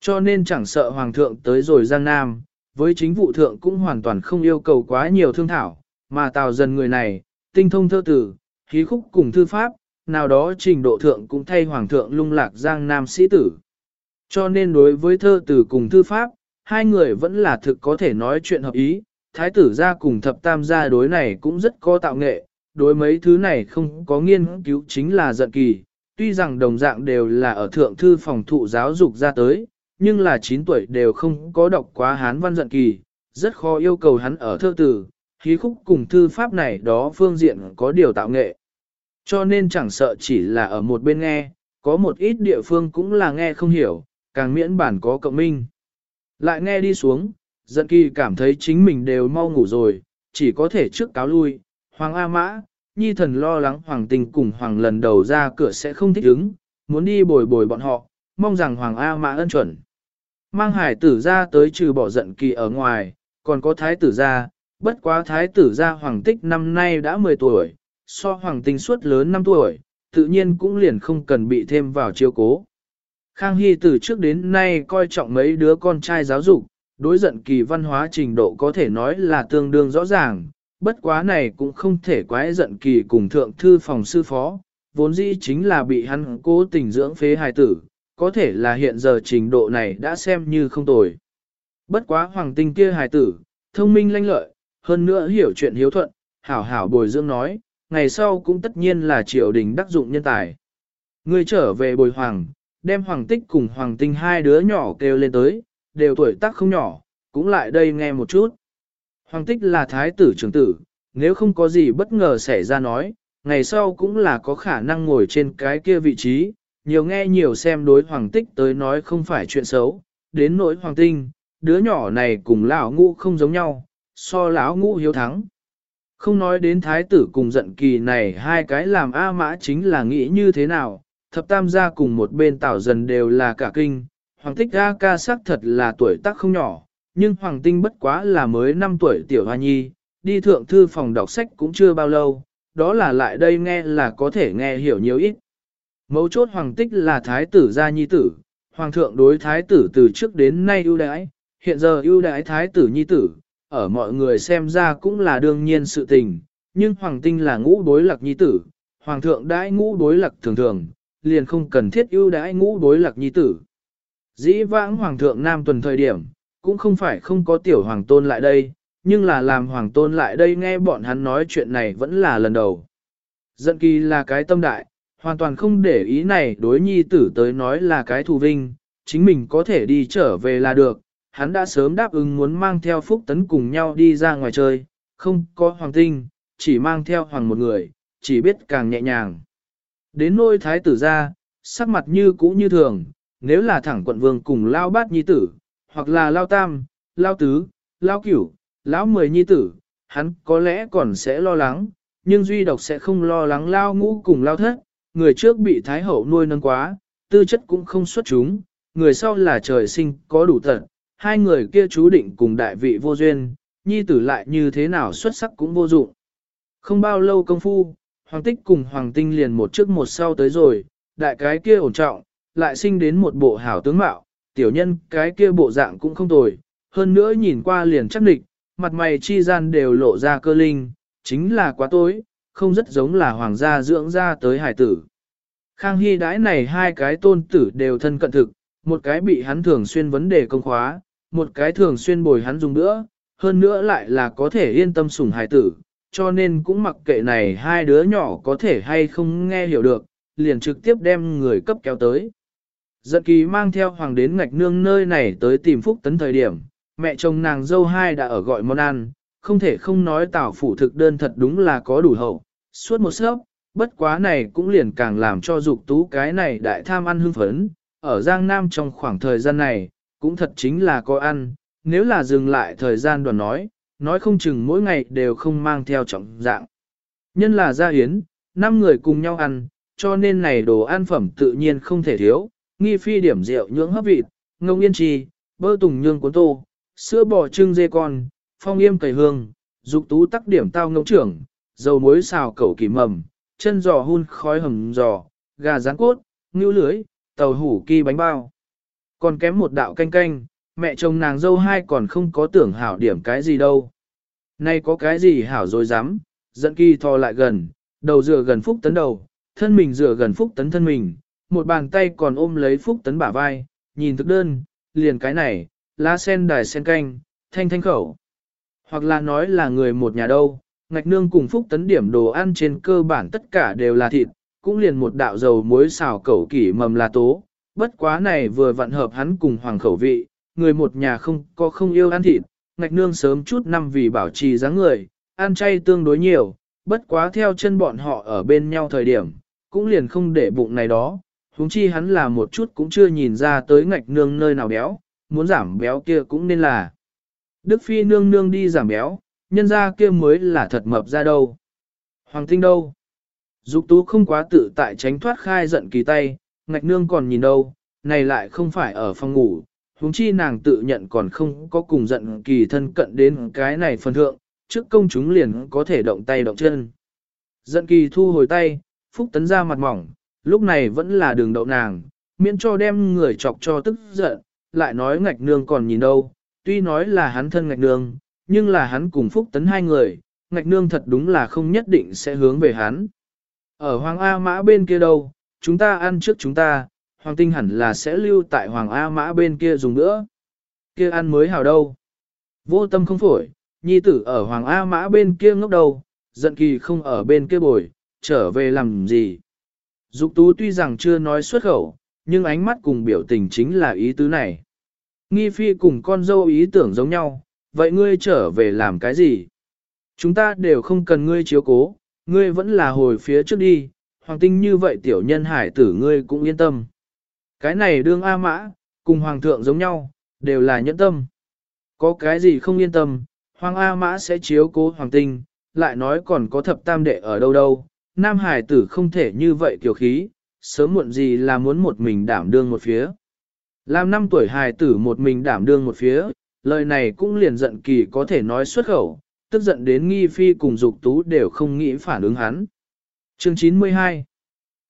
Cho nên chẳng sợ hoàng thượng tới rồi Giang Nam, với chính vụ thượng cũng hoàn toàn không yêu cầu quá nhiều thương thảo, mà tào dần người này, tinh thông thơ tử, khí khúc cùng thư pháp, nào đó trình độ thượng cũng thay hoàng thượng lung lạc giang nam sĩ tử. Cho nên đối với thơ tử cùng thư pháp, hai người vẫn là thực có thể nói chuyện hợp ý, thái tử gia cùng thập tam gia đối này cũng rất có tạo nghệ, đối mấy thứ này không có nghiên cứu chính là giận kỳ, tuy rằng đồng dạng đều là ở thượng thư phòng thụ giáo dục ra tới, nhưng là 9 tuổi đều không có đọc quá hán văn giận kỳ, rất khó yêu cầu hắn ở thơ tử, khí khúc cùng thư pháp này đó phương diện có điều tạo nghệ. Cho nên chẳng sợ chỉ là ở một bên nghe, có một ít địa phương cũng là nghe không hiểu, càng miễn bản có cộng minh. Lại nghe đi xuống, giận kỳ cảm thấy chính mình đều mau ngủ rồi, chỉ có thể trước cáo lui, Hoàng A Mã, Nhi thần lo lắng Hoàng tình cùng Hoàng lần đầu ra cửa sẽ không thích ứng, muốn đi bồi bồi bọn họ, mong rằng Hoàng A Mã ân chuẩn. Mang hải tử ra tới trừ bỏ giận kỳ ở ngoài, còn có thái tử ra, bất quá thái tử ra hoàng tích năm nay đã 10 tuổi, so hoàng tinh suốt lớn 5 tuổi, tự nhiên cũng liền không cần bị thêm vào chiêu cố. Khang Hy từ trước đến nay coi trọng mấy đứa con trai giáo dục, đối giận kỳ văn hóa trình độ có thể nói là tương đương rõ ràng, bất quá này cũng không thể quái giận kỳ cùng thượng thư phòng sư phó, vốn dĩ chính là bị hắn cố tình dưỡng phế hài tử, có thể là hiện giờ trình độ này đã xem như không tồi. Bất quá hoàng tinh kia hài tử, thông minh lanh lợi, hơn nữa hiểu chuyện hiếu thuận, hảo hảo bồi dưỡng nói, ngày sau cũng tất nhiên là triều đình đắc dụng nhân tài. Ngươi trở về bồi hoàng, đem hoàng tích cùng hoàng tinh hai đứa nhỏ kêu lên tới, đều tuổi tác không nhỏ, cũng lại đây nghe một chút. Hoàng tích là thái tử trưởng tử, nếu không có gì bất ngờ xảy ra nói, ngày sau cũng là có khả năng ngồi trên cái kia vị trí, nhiều nghe nhiều xem đối hoàng tích tới nói không phải chuyện xấu, đến nỗi hoàng tinh, đứa nhỏ này cùng lão ngũ không giống nhau, so lão ngũ hiếu thắng. Không nói đến thái tử cùng giận kỳ này hai cái làm A mã chính là nghĩ như thế nào, thập tam gia cùng một bên tảo dần đều là cả kinh, hoàng tích A ca sắc thật là tuổi tác không nhỏ, nhưng hoàng tinh bất quá là mới 5 tuổi tiểu hoa nhi, đi thượng thư phòng đọc sách cũng chưa bao lâu, đó là lại đây nghe là có thể nghe hiểu nhiều ít. Mấu chốt hoàng tích là thái tử gia nhi tử, hoàng thượng đối thái tử từ trước đến nay ưu đãi, hiện giờ ưu đãi thái tử nhi tử, ở mọi người xem ra cũng là đương nhiên sự tình, nhưng hoàng tinh là ngũ đối lạc nhi tử, hoàng thượng đãi ngũ đối lạc thường thường, liền không cần thiết ưu đãi ngũ đối lạc nhi tử. Dĩ vãng hoàng thượng nam tuần thời điểm, cũng không phải không có tiểu hoàng tôn lại đây, nhưng là làm hoàng tôn lại đây nghe bọn hắn nói chuyện này vẫn là lần đầu. Giận kỳ là cái tâm đại, hoàn toàn không để ý này đối nhi tử tới nói là cái thù vinh, chính mình có thể đi trở về là được, hắn đã sớm đáp ứng muốn mang theo phúc tấn cùng nhau đi ra ngoài chơi, không có hoàng tinh, chỉ mang theo hoàng một người, chỉ biết càng nhẹ nhàng. Đến nôi thái tử ra, sắc mặt như cũ như thường, nếu là thẳng quận vương cùng lao bát nhi tử, hoặc là lao tam, lao tứ, lao cửu, lão mười nhi tử, hắn có lẽ còn sẽ lo lắng, nhưng duy độc sẽ không lo lắng lao ngũ cùng lao thất, người trước bị thái hậu nuôi nâng quá, tư chất cũng không xuất chúng, người sau là trời sinh có đủ tận, hai người kia chú định cùng đại vị vô duyên, nhi tử lại như thế nào xuất sắc cũng vô dụng. Không bao lâu công phu, hoàng tích cùng hoàng tinh liền một trước một sau tới rồi, đại cái kia ổn trọng, lại sinh đến một bộ hảo tướng mạo, tiểu nhân cái kia bộ dạng cũng không tồi, hơn nữa nhìn qua liền chắc địch, mặt mày chi gian đều lộ ra cơ linh, chính là quá tối, không rất giống là hoàng gia dưỡng ra tới hải tử. Khang Hy đãi này hai cái tôn tử đều thân cận thực, một cái bị hắn thường xuyên vấn đề công khóa, một cái thường xuyên bồi hắn dùng nữa, hơn nữa lại là có thể yên tâm sủng hải tử, cho nên cũng mặc kệ này hai đứa nhỏ có thể hay không nghe hiểu được, liền trực tiếp đem người cấp kéo tới dận kỳ mang theo hoàng đến ngạch nương nơi này tới tìm phúc tấn thời điểm, mẹ chồng nàng dâu hai đã ở gọi món ăn, không thể không nói tảo phủ thực đơn thật đúng là có đủ hậu, suốt một sớp, bất quá này cũng liền càng làm cho dục tú cái này đại tham ăn hưng phấn, ở Giang Nam trong khoảng thời gian này, cũng thật chính là có ăn, nếu là dừng lại thời gian đoàn nói, nói không chừng mỗi ngày đều không mang theo trọng dạng. Nhân là gia hiến, năm người cùng nhau ăn, cho nên này đồ ăn phẩm tự nhiên không thể thiếu, nghi phi điểm rượu nhưỡng hấp vịt, ngông yên trì, bơ tùng nhương cuốn tô, sữa bò trưng dê con, phong yêm cầy hương, dục tú tắc điểm tao ngông trưởng, dầu muối xào cẩu kỳ mầm, chân giò hun khói hầm giò, gà rán cốt, ngưu lưới, tàu hủ kỳ bánh bao. Còn kém một đạo canh canh, mẹ chồng nàng dâu hai còn không có tưởng hảo điểm cái gì đâu. Nay có cái gì hảo rồi dám, dẫn kỳ thò lại gần, đầu dựa gần phúc tấn đầu, thân mình dựa gần phúc tấn thân mình, một bàn tay còn ôm lấy phúc tấn bả vai, nhìn thực đơn, liền cái này, lá sen đài sen canh, thanh thanh khẩu. Hoặc là nói là người một nhà đâu, ngạch nương cùng phúc tấn điểm đồ ăn trên cơ bản tất cả đều là thịt, cũng liền một đạo dầu muối xào cẩu kỷ mầm là tố, bất quá này vừa vặn hợp hắn cùng hoàng khẩu vị, người một nhà không có không yêu ăn thịt, ngạch nương sớm chút năm vì bảo trì dáng người, ăn chay tương đối nhiều, bất quá theo chân bọn họ ở bên nhau thời điểm, cũng liền không để bụng này đó, huống chi hắn là một chút cũng chưa nhìn ra tới ngạch nương nơi nào béo, muốn giảm béo kia cũng nên là. Đức Phi nương nương đi giảm béo, nhân ra kia mới là thật mập ra đâu. Hoàng tinh đâu? Dục tú không quá tự tại tránh thoát khai giận kỳ tay, ngạch nương còn nhìn đâu, này lại không phải ở phòng ngủ, huống chi nàng tự nhận còn không có cùng giận kỳ thân cận đến cái này phần thượng, trước công chúng liền có thể động tay động chân. Giận kỳ thu hồi tay, Phúc Tấn ra mặt mỏng, lúc này vẫn là đường đậu nàng, miễn cho đem người chọc cho tức giận, lại nói ngạch nương còn nhìn đâu, tuy nói là hắn thân ngạch nương, nhưng là hắn cùng Phúc Tấn hai người, ngạch nương thật đúng là không nhất định sẽ hướng về hắn. Ở Hoàng A Mã bên kia đâu, chúng ta ăn trước chúng ta, Hoàng Tinh hẳn là sẽ lưu tại Hoàng A Mã bên kia dùng nữa. Kia ăn mới hào đâu. Vô tâm không phổi, nhi tử ở Hoàng A Mã bên kia ngốc đầu, giận kỳ không ở bên kia bồi, trở về làm gì. Dục tú tuy rằng chưa nói xuất khẩu, nhưng ánh mắt cùng biểu tình chính là ý tứ này. Nghi phi cùng con dâu ý tưởng giống nhau, vậy ngươi trở về làm cái gì? Chúng ta đều không cần ngươi chiếu cố, ngươi vẫn là hồi phía trước đi, hoàng tinh như vậy tiểu nhân hải tử ngươi cũng yên tâm. Cái này đương A mã, cùng hoàng thượng giống nhau, đều là nhẫn tâm. Có cái gì không yên tâm, hoàng A mã sẽ chiếu cố hoàng tinh, lại nói còn có thập tam đệ ở đâu đâu, nam hải tử không thể như vậy kiểu khí, sớm muộn gì là muốn một mình đảm đương một phía. Làm năm tuổi hài tử một mình đảm đương một phía, lời này cũng liền giận kỳ có thể nói xuất khẩu, tức giận đến nghi phi cùng dục tú đều không nghĩ phản ứng hắn. Chương 92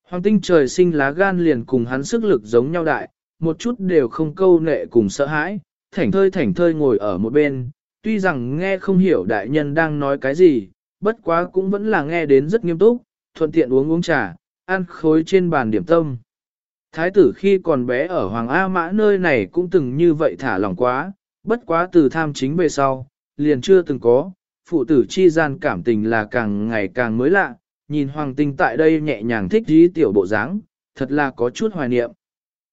Hoàng tinh trời sinh lá gan liền cùng hắn sức lực giống nhau đại, một chút đều không câu nệ cùng sợ hãi, thảnh thơi thảnh thơi ngồi ở một bên, tuy rằng nghe không hiểu đại nhân đang nói cái gì, bất quá cũng vẫn là nghe đến rất nghiêm túc, thuận tiện uống uống trà, ăn khối trên bàn điểm tâm. Thái tử khi còn bé ở Hoàng A Mã nơi này cũng từng như vậy thả lỏng quá, bất quá từ tham chính về sau, liền chưa từng có, phụ tử chi gian cảm tình là càng ngày càng mới lạ, nhìn Hoàng Tinh tại đây nhẹ nhàng thích dí tiểu bộ dáng, thật là có chút hoài niệm.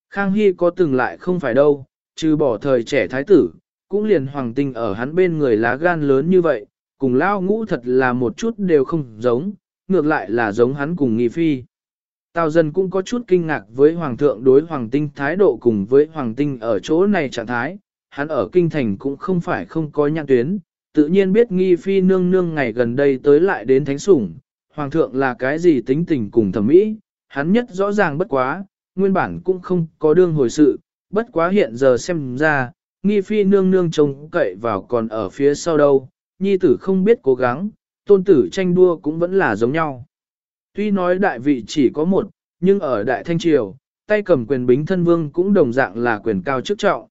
Khang Hy có từng lại không phải đâu, trừ bỏ thời trẻ thái tử, cũng liền Hoàng Tinh ở hắn bên người lá gan lớn như vậy, cùng lao ngũ thật là một chút đều không giống, ngược lại là giống hắn cùng nghi phi. Tào dân cũng có chút kinh ngạc với Hoàng thượng đối Hoàng tinh thái độ cùng với Hoàng tinh ở chỗ này trạng thái, hắn ở kinh thành cũng không phải không có nhãn tuyến, tự nhiên biết nghi phi nương nương ngày gần đây tới lại đến thánh sủng, Hoàng thượng là cái gì tính tình cùng thẩm mỹ, hắn nhất rõ ràng bất quá, nguyên bản cũng không có đương hồi sự, bất quá hiện giờ xem ra, nghi phi nương nương trông cậy vào còn ở phía sau đâu, nhi tử không biết cố gắng, tôn tử tranh đua cũng vẫn là giống nhau. Tuy nói đại vị chỉ có một, nhưng ở đại thanh triều, tay cầm quyền bính thân vương cũng đồng dạng là quyền cao chức trọng.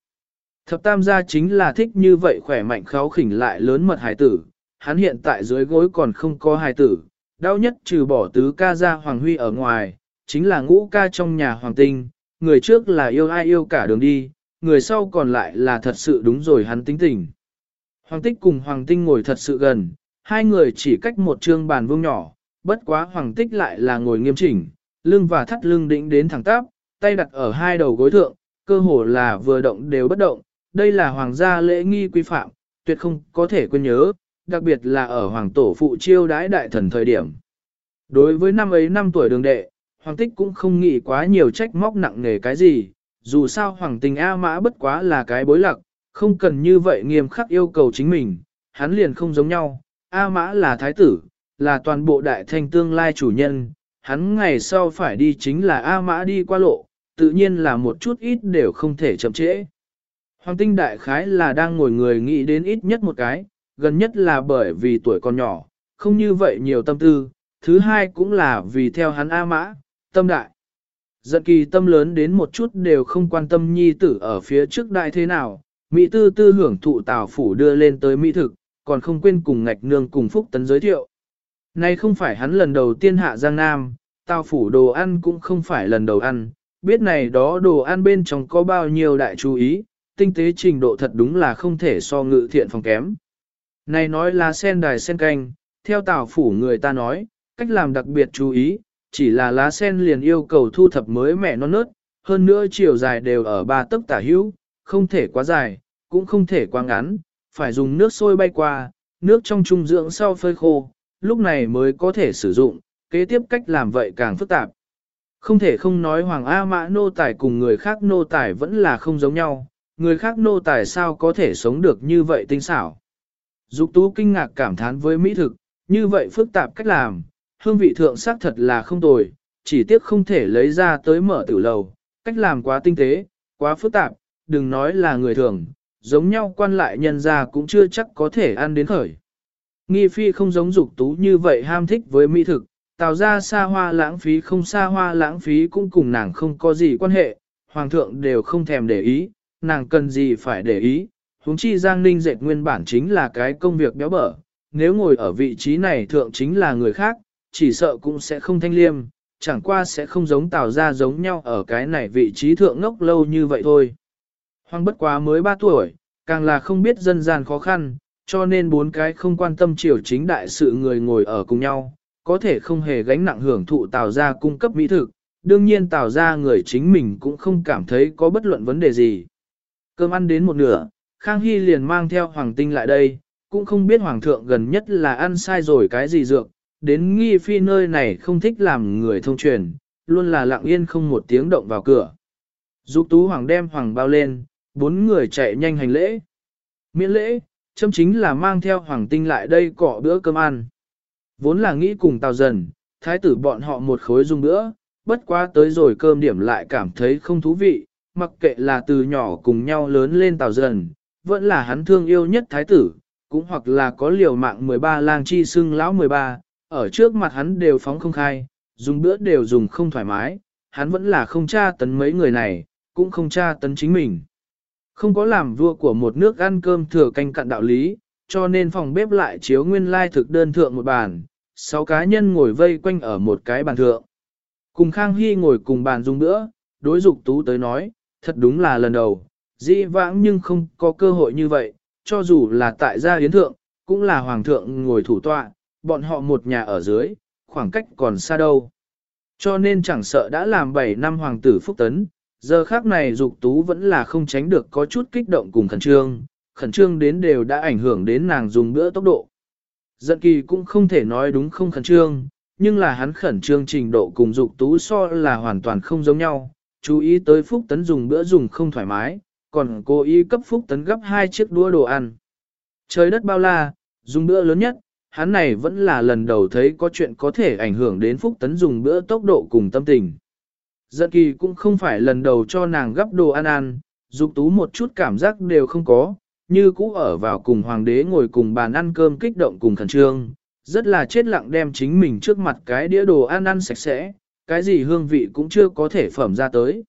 Thập tam gia chính là thích như vậy khỏe mạnh kháo khỉnh lại lớn mật hài tử, hắn hiện tại dưới gối còn không có hài tử, đau nhất trừ bỏ tứ ca gia Hoàng Huy ở ngoài, chính là ngũ ca trong nhà Hoàng Tinh, người trước là yêu ai yêu cả đường đi, người sau còn lại là thật sự đúng rồi hắn tính tình. Hoàng Tích cùng Hoàng Tinh ngồi thật sự gần, hai người chỉ cách một trương bàn vuông nhỏ, bất quá Hoàng Tích lại là ngồi nghiêm chỉnh, lưng và thắt lưng định đến thẳng tắp, tay đặt ở hai đầu gối thượng, cơ hồ là vừa động đều bất động, đây là hoàng gia lễ nghi quy phạm, tuyệt không có thể quên nhớ, đặc biệt là ở hoàng tổ phụ chiêu đái đại thần thời điểm. Đối với năm ấy năm tuổi đường đệ, hoàng tích cũng không nghĩ quá nhiều trách móc nặng nề cái gì, dù sao hoàng tình A mã bất quá là cái bối lạc, không cần như vậy nghiêm khắc yêu cầu chính mình, hắn liền không giống nhau, A mã là thái tử, là toàn bộ đại thanh tương lai chủ nhân, hắn ngày sau phải đi chính là A mã đi qua lộ, tự nhiên là một chút ít đều không thể chậm trễ. Hoàng tinh đại khái là đang ngồi người nghĩ đến ít nhất một cái, gần nhất là bởi vì tuổi còn nhỏ, không như vậy nhiều tâm tư, thứ hai cũng là vì theo hắn A mã, tâm đại. Giận kỳ tâm lớn đến một chút đều không quan tâm nhi tử ở phía trước đại thế nào, Mỹ tư tư hưởng thụ tào phủ đưa lên tới Mỹ thực, còn không quên cùng ngạch nương cùng phúc tấn giới thiệu. Nay không phải hắn lần đầu tiên hạ Giang Nam, tào phủ đồ ăn cũng không phải lần đầu ăn, biết này đó đồ ăn bên trong có bao nhiêu đại chú ý, tinh tế trình độ thật đúng là không thể so ngự thiện phòng kém. Này nói là sen đài sen canh, theo tào phủ người ta nói, cách làm đặc biệt chú ý, chỉ là lá sen liền yêu cầu thu thập mới mẻ non nớt, hơn nữa chiều dài đều ở ba tấc tả hữu, không thể quá dài, cũng không thể quá ngắn, phải dùng nước sôi bay qua, nước trong trung dưỡng sau phơi khô, lúc này mới có thể sử dụng, kế tiếp cách làm vậy càng phức tạp. Không thể không nói Hoàng A Mã nô tài cùng người khác nô tài vẫn là không giống nhau, người khác nô tài sao có thể sống được như vậy tinh xảo. Dục tú kinh ngạc cảm thán với mỹ thực, như vậy phức tạp cách làm, hương vị thượng sắc thật là không tồi, chỉ tiếc không thể lấy ra tới mở tử lầu, cách làm quá tinh tế, quá phức tạp, đừng nói là người thường, giống nhau quan lại nhân ra cũng chưa chắc có thể ăn đến khởi. Nghi phi không giống dục tú như vậy ham thích với mỹ thực, tào ra xa hoa lãng phí không xa hoa lãng phí cũng cùng nàng không có gì quan hệ, hoàng thượng đều không thèm để ý, nàng cần gì phải để ý, huống chi Giang Ninh dệt nguyên bản chính là cái công việc béo bở, nếu ngồi ở vị trí này thượng chính là người khác, chỉ sợ cũng sẽ không thanh liêm, chẳng qua sẽ không giống tào ra giống nhau ở cái này vị trí thượng ngốc lâu như vậy thôi. Hoàng bất quá mới 3 tuổi, càng là không biết dân gian khó khăn, cho nên bốn cái không quan tâm triều chính đại sự người ngồi ở cùng nhau, có thể không hề gánh nặng hưởng thụ tào ra cung cấp mỹ thực, đương nhiên tào ra người chính mình cũng không cảm thấy có bất luận vấn đề gì. Cơm ăn đến một nửa, Khang Hy liền mang theo Hoàng Tinh lại đây, cũng không biết Hoàng thượng gần nhất là ăn sai rồi cái gì dược, đến nghi phi nơi này không thích làm người thông truyền, luôn là lặng yên không một tiếng động vào cửa. Dục tú Hoàng đem Hoàng bao lên, bốn người chạy nhanh hành lễ. Miễn lễ, châm chính là mang theo Hoàng Tinh lại đây cọ bữa cơm ăn. Vốn là nghĩ cùng tào dần, thái tử bọn họ một khối dùng bữa, bất quá tới rồi cơm điểm lại cảm thấy không thú vị, mặc kệ là từ nhỏ cùng nhau lớn lên tào dần, vẫn là hắn thương yêu nhất thái tử, cũng hoặc là có liều mạng 13 lang chi xưng lão 13, ở trước mặt hắn đều phóng không khai, dùng bữa đều dùng không thoải mái, hắn vẫn là không tra tấn mấy người này, cũng không tra tấn chính mình. Không có làm vua của một nước ăn cơm thừa canh cặn đạo lý, cho nên phòng bếp lại chiếu nguyên lai thực đơn thượng một bàn, sáu cá nhân ngồi vây quanh ở một cái bàn thượng. Cùng Khang Hy ngồi cùng bàn dùng bữa, đối dục tú tới nói, thật đúng là lần đầu, dĩ vãng nhưng không có cơ hội như vậy, cho dù là tại gia yến thượng, cũng là hoàng thượng ngồi thủ tọa, bọn họ một nhà ở dưới, khoảng cách còn xa đâu. Cho nên chẳng sợ đã làm 7 năm hoàng tử phúc tấn, giờ khác này dục tú vẫn là không tránh được có chút kích động cùng khẩn trương, khẩn trương đến đều đã ảnh hưởng đến nàng dùng bữa tốc độ. Giận kỳ cũng không thể nói đúng không khẩn trương, nhưng là hắn khẩn trương trình độ cùng dục tú so là hoàn toàn không giống nhau, chú ý tới phúc tấn dùng bữa dùng không thoải mái, còn cố ý cấp phúc tấn gấp hai chiếc đũa đồ ăn. Trời đất bao la, dùng bữa lớn nhất, hắn này vẫn là lần đầu thấy có chuyện có thể ảnh hưởng đến phúc tấn dùng bữa tốc độ cùng tâm tình. Giận kỳ cũng không phải lần đầu cho nàng gấp đồ ăn ăn, dục tú một chút cảm giác đều không có, như cũ ở vào cùng hoàng đế ngồi cùng bàn ăn cơm kích động cùng khẩn trương, rất là chết lặng đem chính mình trước mặt cái đĩa đồ ăn ăn sạch sẽ, cái gì hương vị cũng chưa có thể phẩm ra tới.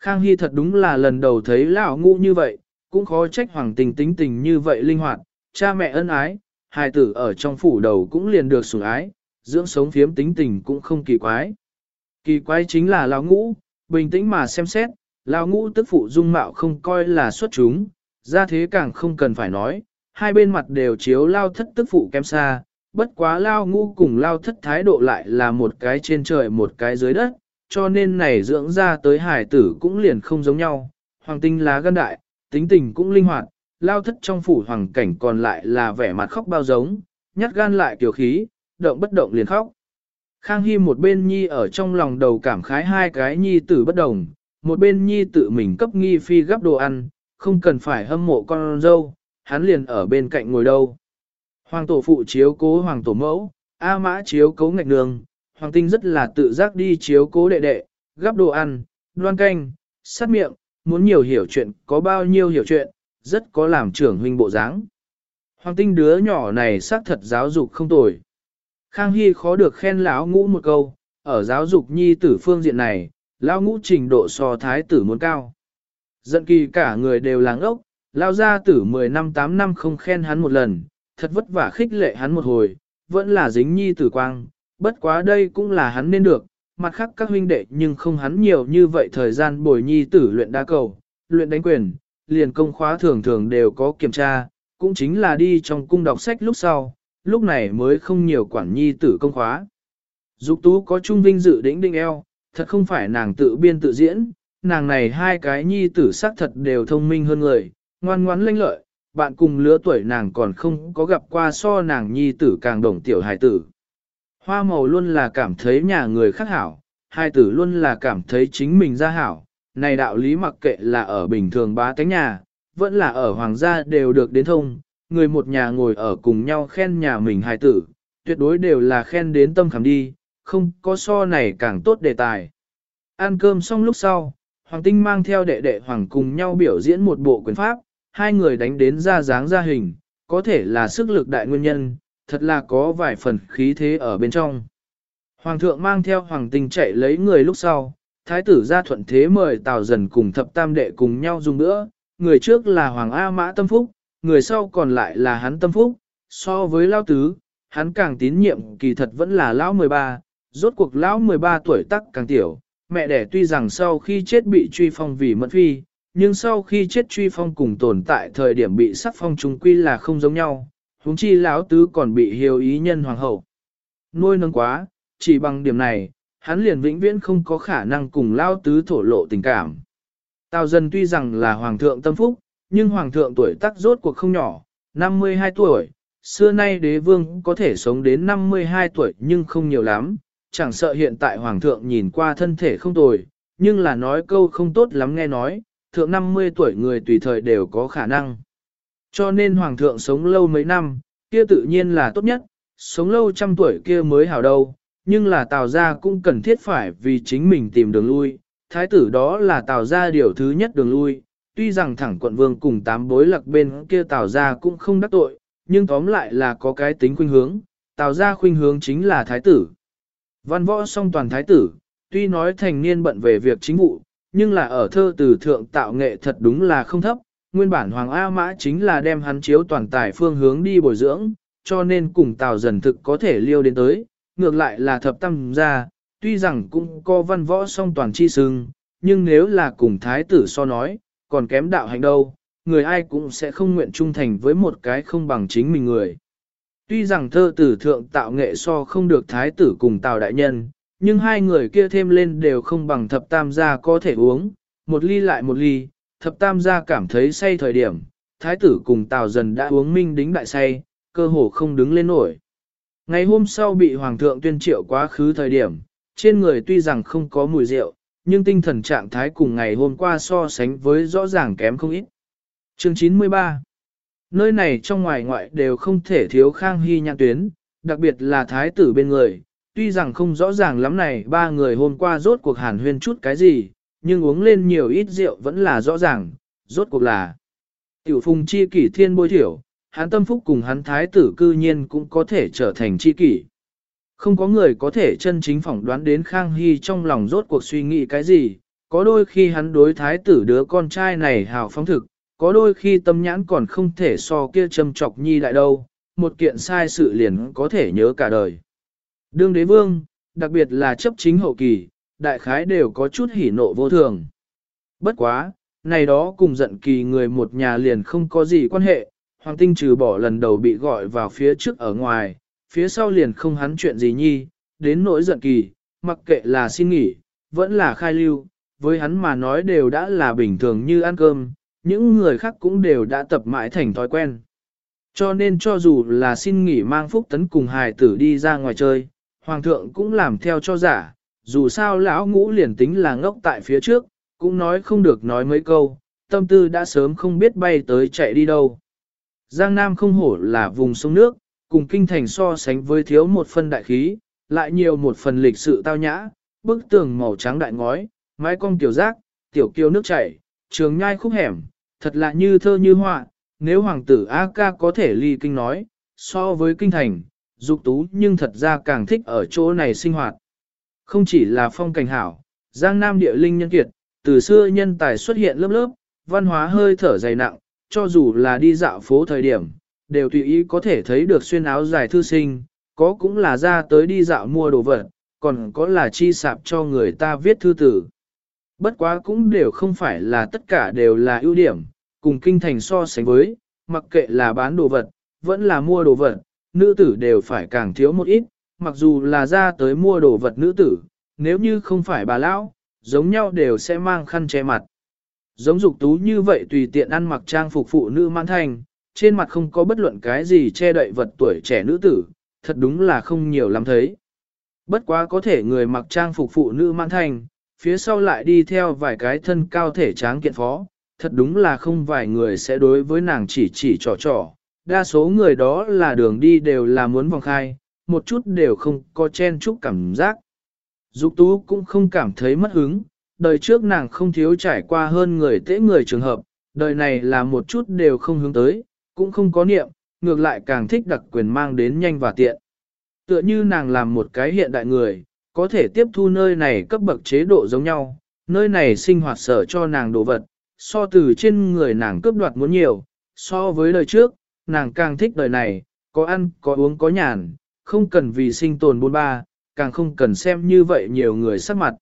Khang Hy thật đúng là lần đầu thấy lão ngu như vậy, cũng khó trách hoàng tình tính tình như vậy linh hoạt, cha mẹ ân ái, hài tử ở trong phủ đầu cũng liền được sủng ái, dưỡng sống phiếm tính tình cũng không kỳ quái. Kỳ quái chính là lão ngũ, bình tĩnh mà xem xét, lão ngũ tức phụ dung mạo không coi là xuất chúng, ra thế càng không cần phải nói, hai bên mặt đều chiếu lao thất tức phụ kém xa, bất quá lao ngũ cùng lao thất thái độ lại là một cái trên trời một cái dưới đất, cho nên này dưỡng ra tới hải tử cũng liền không giống nhau, hoàng tinh lá gân đại, tính tình cũng linh hoạt, lao thất trong phủ hoàng cảnh còn lại là vẻ mặt khóc bao giống, nhát gan lại kiểu khí, động bất động liền khóc. Khang Hy một bên nhi ở trong lòng đầu cảm khái hai cái nhi tử bất đồng, một bên nhi tự mình cấp nghi phi gấp đồ ăn, không cần phải hâm mộ con dâu, hắn liền ở bên cạnh ngồi đâu. Hoàng tổ phụ chiếu cố hoàng tổ mẫu, A mã chiếu cố ngạch đường, hoàng tinh rất là tự giác đi chiếu cố đệ đệ, gắp đồ ăn, đoan canh, sát miệng, muốn nhiều hiểu chuyện có bao nhiêu hiểu chuyện, rất có làm trưởng huynh bộ dáng. Hoàng tinh đứa nhỏ này xác thật giáo dục không tồi. Khang Hy khó được khen lão ngũ một câu, ở giáo dục nhi tử phương diện này, lão ngũ trình độ so thái tử muốn cao. Giận kỳ cả người đều làng ốc, lao ra tử 10 năm 8 năm không khen hắn một lần, thật vất vả khích lệ hắn một hồi, vẫn là dính nhi tử quang, bất quá đây cũng là hắn nên được, mặt khác các huynh đệ nhưng không hắn nhiều như vậy thời gian bồi nhi tử luyện đa cầu, luyện đánh quyền, liền công khóa thường thường đều có kiểm tra, cũng chính là đi trong cung đọc sách lúc sau, lúc này mới không nhiều quản nhi tử công khóa. Dục tú có trung vinh dự đỉnh đinh eo, thật không phải nàng tự biên tự diễn, nàng này hai cái nhi tử sắc thật đều thông minh hơn người, ngoan ngoãn lanh lợi, bạn cùng lứa tuổi nàng còn không có gặp qua so nàng nhi tử càng đồng tiểu hài tử. Hoa màu luôn là cảm thấy nhà người khác hảo, hai tử luôn là cảm thấy chính mình ra hảo, này đạo lý mặc kệ là ở bình thường bá tánh nhà, vẫn là ở hoàng gia đều được đến thông, người một nhà ngồi ở cùng nhau khen nhà mình hài tử, tuyệt đối đều là khen đến tâm khảm đi, không có so này càng tốt đề tài. Ăn cơm xong lúc sau, Hoàng Tinh mang theo đệ đệ Hoàng cùng nhau biểu diễn một bộ quyền pháp, hai người đánh đến ra dáng ra hình, có thể là sức lực đại nguyên nhân, thật là có vài phần khí thế ở bên trong. Hoàng thượng mang theo hoàng Tinh chạy lấy người lúc sau, thái tử ra thuận thế mời Tào Dần cùng thập tam đệ cùng nhau dùng nữa, người trước là Hoàng A Mã Tâm Phúc, người sau còn lại là hắn Tâm Phúc, so với Lao Tứ, hắn càng tín nhiệm kỳ thật vẫn là Lão 13, rốt cuộc Lão 13 tuổi tắc càng tiểu, mẹ đẻ tuy rằng sau khi chết bị truy phong vì mẫn phi, nhưng sau khi chết truy phong cùng tồn tại thời điểm bị sắc phong trung quy là không giống nhau, huống chi Lão Tứ còn bị hiếu ý nhân hoàng hậu. Nuôi nâng quá, chỉ bằng điểm này, hắn liền vĩnh viễn không có khả năng cùng lao tứ thổ lộ tình cảm. Tào dân tuy rằng là hoàng thượng tâm phúc, nhưng hoàng thượng tuổi tác rốt cuộc không nhỏ, 52 tuổi, xưa nay đế vương có thể sống đến 52 tuổi nhưng không nhiều lắm, chẳng sợ hiện tại hoàng thượng nhìn qua thân thể không tồi, nhưng là nói câu không tốt lắm nghe nói, thượng 50 tuổi người tùy thời đều có khả năng. Cho nên hoàng thượng sống lâu mấy năm, kia tự nhiên là tốt nhất, sống lâu trăm tuổi kia mới hảo đâu, nhưng là Tào gia cũng cần thiết phải vì chính mình tìm đường lui, thái tử đó là Tào gia điều thứ nhất đường lui, tuy rằng thẳng quận vương cùng tám bối lặc bên kia Tào gia cũng không đắc tội, nhưng tóm lại là có cái tính khuynh hướng, Tào gia khuynh hướng chính là thái tử. Văn võ song toàn thái tử, tuy nói thành niên bận về việc chính vụ, nhưng là ở thơ từ thượng tạo nghệ thật đúng là không thấp, nguyên bản Hoàng A Mã chính là đem hắn chiếu toàn tài phương hướng đi bồi dưỡng, cho nên cùng Tào dần thực có thể liêu đến tới, ngược lại là thập tam gia, tuy rằng cũng có văn võ song toàn chi sưng, nhưng nếu là cùng thái tử so nói, còn kém đạo hành đâu, người ai cũng sẽ không nguyện trung thành với một cái không bằng chính mình người. Tuy rằng thơ tử thượng tạo nghệ so không được thái tử cùng tào đại nhân, nhưng hai người kia thêm lên đều không bằng thập tam gia có thể uống, một ly lại một ly, thập tam gia cảm thấy say thời điểm, thái tử cùng tào dần đã uống minh đính đại say, cơ hồ không đứng lên nổi. Ngày hôm sau bị Hoàng thượng tuyên triệu quá khứ thời điểm, trên người tuy rằng không có mùi rượu, nhưng tinh thần trạng thái cùng ngày hôm qua so sánh với rõ ràng kém không ít. Chương 93 Nơi này trong ngoài ngoại đều không thể thiếu khang hy nhãn tuyến, đặc biệt là thái tử bên người. Tuy rằng không rõ ràng lắm này ba người hôm qua rốt cuộc hàn huyên chút cái gì, nhưng uống lên nhiều ít rượu vẫn là rõ ràng, rốt cuộc là tiểu phùng chi kỷ thiên bôi thiểu, hắn tâm phúc cùng hắn thái tử cư nhiên cũng có thể trở thành chi kỷ. Không có người có thể chân chính phỏng đoán đến Khang Hy trong lòng rốt cuộc suy nghĩ cái gì, có đôi khi hắn đối thái tử đứa con trai này hào phóng thực, có đôi khi tâm nhãn còn không thể so kia châm chọc nhi đại đâu, một kiện sai sự liền có thể nhớ cả đời. Đương đế vương, đặc biệt là chấp chính hậu kỳ, đại khái đều có chút hỉ nộ vô thường. Bất quá, này đó cùng giận kỳ người một nhà liền không có gì quan hệ, Hoàng tinh trừ bỏ lần đầu bị gọi vào phía trước ở ngoài, phía sau liền không hắn chuyện gì nhi, đến nỗi giận kỳ, mặc kệ là xin nghỉ, vẫn là khai lưu, với hắn mà nói đều đã là bình thường như ăn cơm, những người khác cũng đều đã tập mãi thành thói quen. Cho nên cho dù là xin nghỉ mang phúc tấn cùng hài tử đi ra ngoài chơi, hoàng thượng cũng làm theo cho giả, dù sao lão ngũ liền tính là ngốc tại phía trước, cũng nói không được nói mấy câu, tâm tư đã sớm không biết bay tới chạy đi đâu. Giang Nam không hổ là vùng sông nước, cùng kinh thành so sánh với thiếu một phần đại khí, lại nhiều một phần lịch sự tao nhã, bức tường màu trắng đại ngói, mái cong tiểu giác, tiểu kiêu nước chảy, trường nhai khúc hẻm, thật là như thơ như họa, nếu hoàng tử A ca có thể ly kinh nói, so với kinh thành, dục tú nhưng thật ra càng thích ở chỗ này sinh hoạt. Không chỉ là phong cảnh hảo, Giang Nam địa linh nhân kiệt, từ xưa nhân tài xuất hiện lớp lớp, văn hóa hơi thở dày nặng, cho dù là đi dạo phố thời điểm, đều tùy ý có thể thấy được xuyên áo dài thư sinh, có cũng là ra tới đi dạo mua đồ vật, còn có là chi sạp cho người ta viết thư tử. Bất quá cũng đều không phải là tất cả đều là ưu điểm, cùng kinh thành so sánh với, mặc kệ là bán đồ vật, vẫn là mua đồ vật, nữ tử đều phải càng thiếu một ít, mặc dù là ra tới mua đồ vật nữ tử, nếu như không phải bà lão, giống nhau đều sẽ mang khăn che mặt. Giống dục tú như vậy tùy tiện ăn mặc trang phục phụ nữ mãn thành, trên mặt không có bất luận cái gì che đậy vật tuổi trẻ nữ tử, thật đúng là không nhiều lắm thấy. Bất quá có thể người mặc trang phục phụ nữ mãn thành, phía sau lại đi theo vài cái thân cao thể tráng kiện phó, thật đúng là không vài người sẽ đối với nàng chỉ chỉ trò trò. Đa số người đó là đường đi đều là muốn vòng khai, một chút đều không có chen chúc cảm giác. Dục tú cũng không cảm thấy mất hứng, đời trước nàng không thiếu trải qua hơn người tễ người trường hợp, đời này là một chút đều không hướng tới, cũng không có niệm, ngược lại càng thích đặc quyền mang đến nhanh và tiện. Tựa như nàng làm một cái hiện đại người, có thể tiếp thu nơi này cấp bậc chế độ giống nhau, nơi này sinh hoạt sở cho nàng đồ vật, so từ trên người nàng cướp đoạt muốn nhiều, so với đời trước, nàng càng thích đời này, có ăn, có uống, có nhàn, không cần vì sinh tồn bôn ba, càng không cần xem như vậy nhiều người sắc mặt.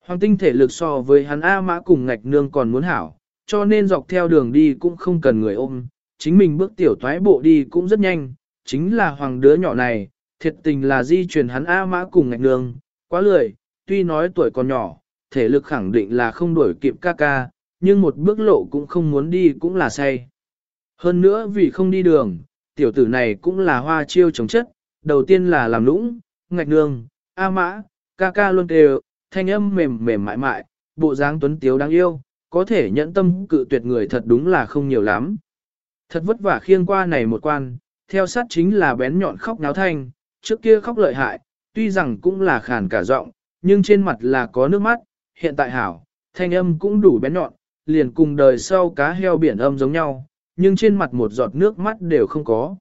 Hoàng tinh thể lực so với hắn A mã cùng ngạch nương còn muốn hảo, cho nên dọc theo đường đi cũng không cần người ôm, chính mình bước tiểu toái bộ đi cũng rất nhanh, chính là hoàng đứa nhỏ này, thiệt tình là di truyền hắn A mã cùng ngạch nương, quá lười, tuy nói tuổi còn nhỏ, thể lực khẳng định là không đuổi kịp ca ca, nhưng một bước lộ cũng không muốn đi cũng là say. Hơn nữa vì không đi đường, tiểu tử này cũng là hoa chiêu chống chất, đầu tiên là làm lũng, ngạch nương, A mã, ca ca luôn đều thanh âm mềm mềm mại mại, bộ dáng tuấn tiếu đáng yêu, có thể nhẫn tâm cự tuyệt người thật đúng là không nhiều lắm. Thật vất vả khiêng qua này một quan, theo sát chính là bén nhọn khóc náo thanh, trước kia khóc lợi hại, tuy rằng cũng là khàn cả giọng, nhưng trên mặt là có nước mắt, hiện tại hảo, thanh âm cũng đủ bén nhọn, liền cùng đời sau cá heo biển âm giống nhau, nhưng trên mặt một giọt nước mắt đều không có.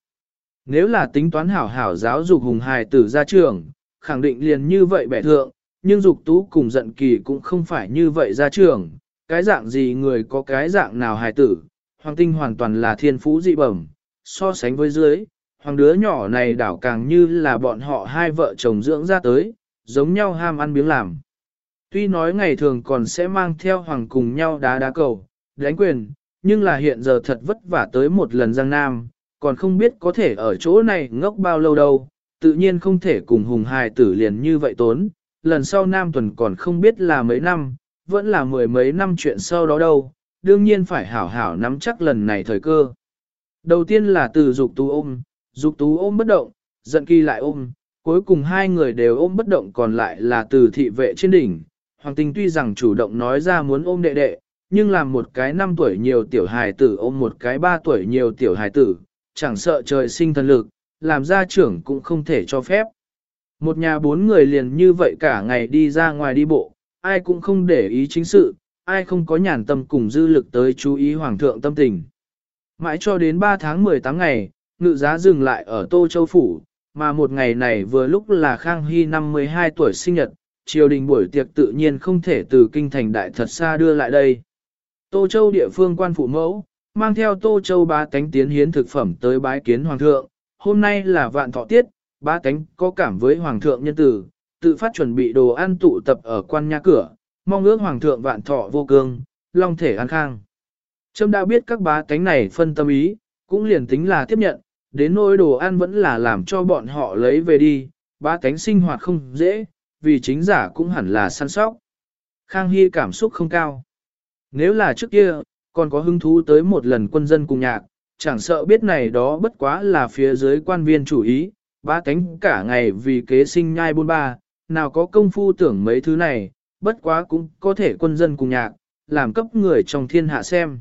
Nếu là tính toán hảo hảo giáo dục hùng hài tử ra trường, khẳng định liền như vậy bẻ thượng, nhưng dục tú cùng giận kỳ cũng không phải như vậy ra trường, cái dạng gì người có cái dạng nào hài tử, hoàng tinh hoàn toàn là thiên phú dị bẩm, so sánh với dưới, hoàng đứa nhỏ này đảo càng như là bọn họ hai vợ chồng dưỡng ra tới, giống nhau ham ăn miếng làm. Tuy nói ngày thường còn sẽ mang theo hoàng cùng nhau đá đá cầu, đánh quyền, nhưng là hiện giờ thật vất vả tới một lần Giang Nam, còn không biết có thể ở chỗ này ngốc bao lâu đâu, tự nhiên không thể cùng hùng hài tử liền như vậy tốn, lần sau Nam tuần còn không biết là mấy năm, vẫn là mười mấy năm chuyện sau đó đâu, đương nhiên phải hảo hảo nắm chắc lần này thời cơ. Đầu tiên là từ dục tú ôm, dục tú ôm bất động, giận kỳ lại ôm, cuối cùng hai người đều ôm bất động còn lại là từ thị vệ trên đỉnh. Hoàng tinh tuy rằng chủ động nói ra muốn ôm đệ đệ, nhưng làm một cái năm tuổi nhiều tiểu hài tử ôm một cái ba tuổi nhiều tiểu hài tử, chẳng sợ trời sinh thần lực, làm gia trưởng cũng không thể cho phép. Một nhà bốn người liền như vậy cả ngày đi ra ngoài đi bộ, ai cũng không để ý chính sự, ai không có nhàn tâm cùng dư lực tới chú ý hoàng thượng tâm tình. Mãi cho đến 3 tháng 18 ngày, ngự giá dừng lại ở Tô Châu Phủ, mà một ngày này vừa lúc là Khang Hy năm 12 tuổi sinh nhật, triều đình buổi tiệc tự nhiên không thể từ kinh thành đại thật xa đưa lại đây. Tô Châu địa phương quan phụ mẫu, mang theo Tô Châu ba cánh tiến hiến thực phẩm tới bái kiến hoàng thượng, hôm nay là vạn thọ tiết, ba cánh có cảm với hoàng thượng nhân tử, tự phát chuẩn bị đồ ăn tụ tập ở quan nhà cửa, mong ước hoàng thượng vạn thọ vô cương, long thể an khang. Trâm đã biết các bá tánh này phân tâm ý, cũng liền tính là tiếp nhận, đến nỗi đồ ăn vẫn là làm cho bọn họ lấy về đi, bá tánh sinh hoạt không dễ, vì chính giả cũng hẳn là săn sóc. Khang Hy cảm xúc không cao. Nếu là trước kia, còn có hứng thú tới một lần quân dân cùng nhạc, chẳng sợ biết này đó bất quá là phía dưới quan viên chủ ý, bá tánh cả ngày vì kế sinh nhai buôn ba, nào có công phu tưởng mấy thứ này, bất quá cũng có thể quân dân cùng nhạc, làm cấp người trong thiên hạ xem.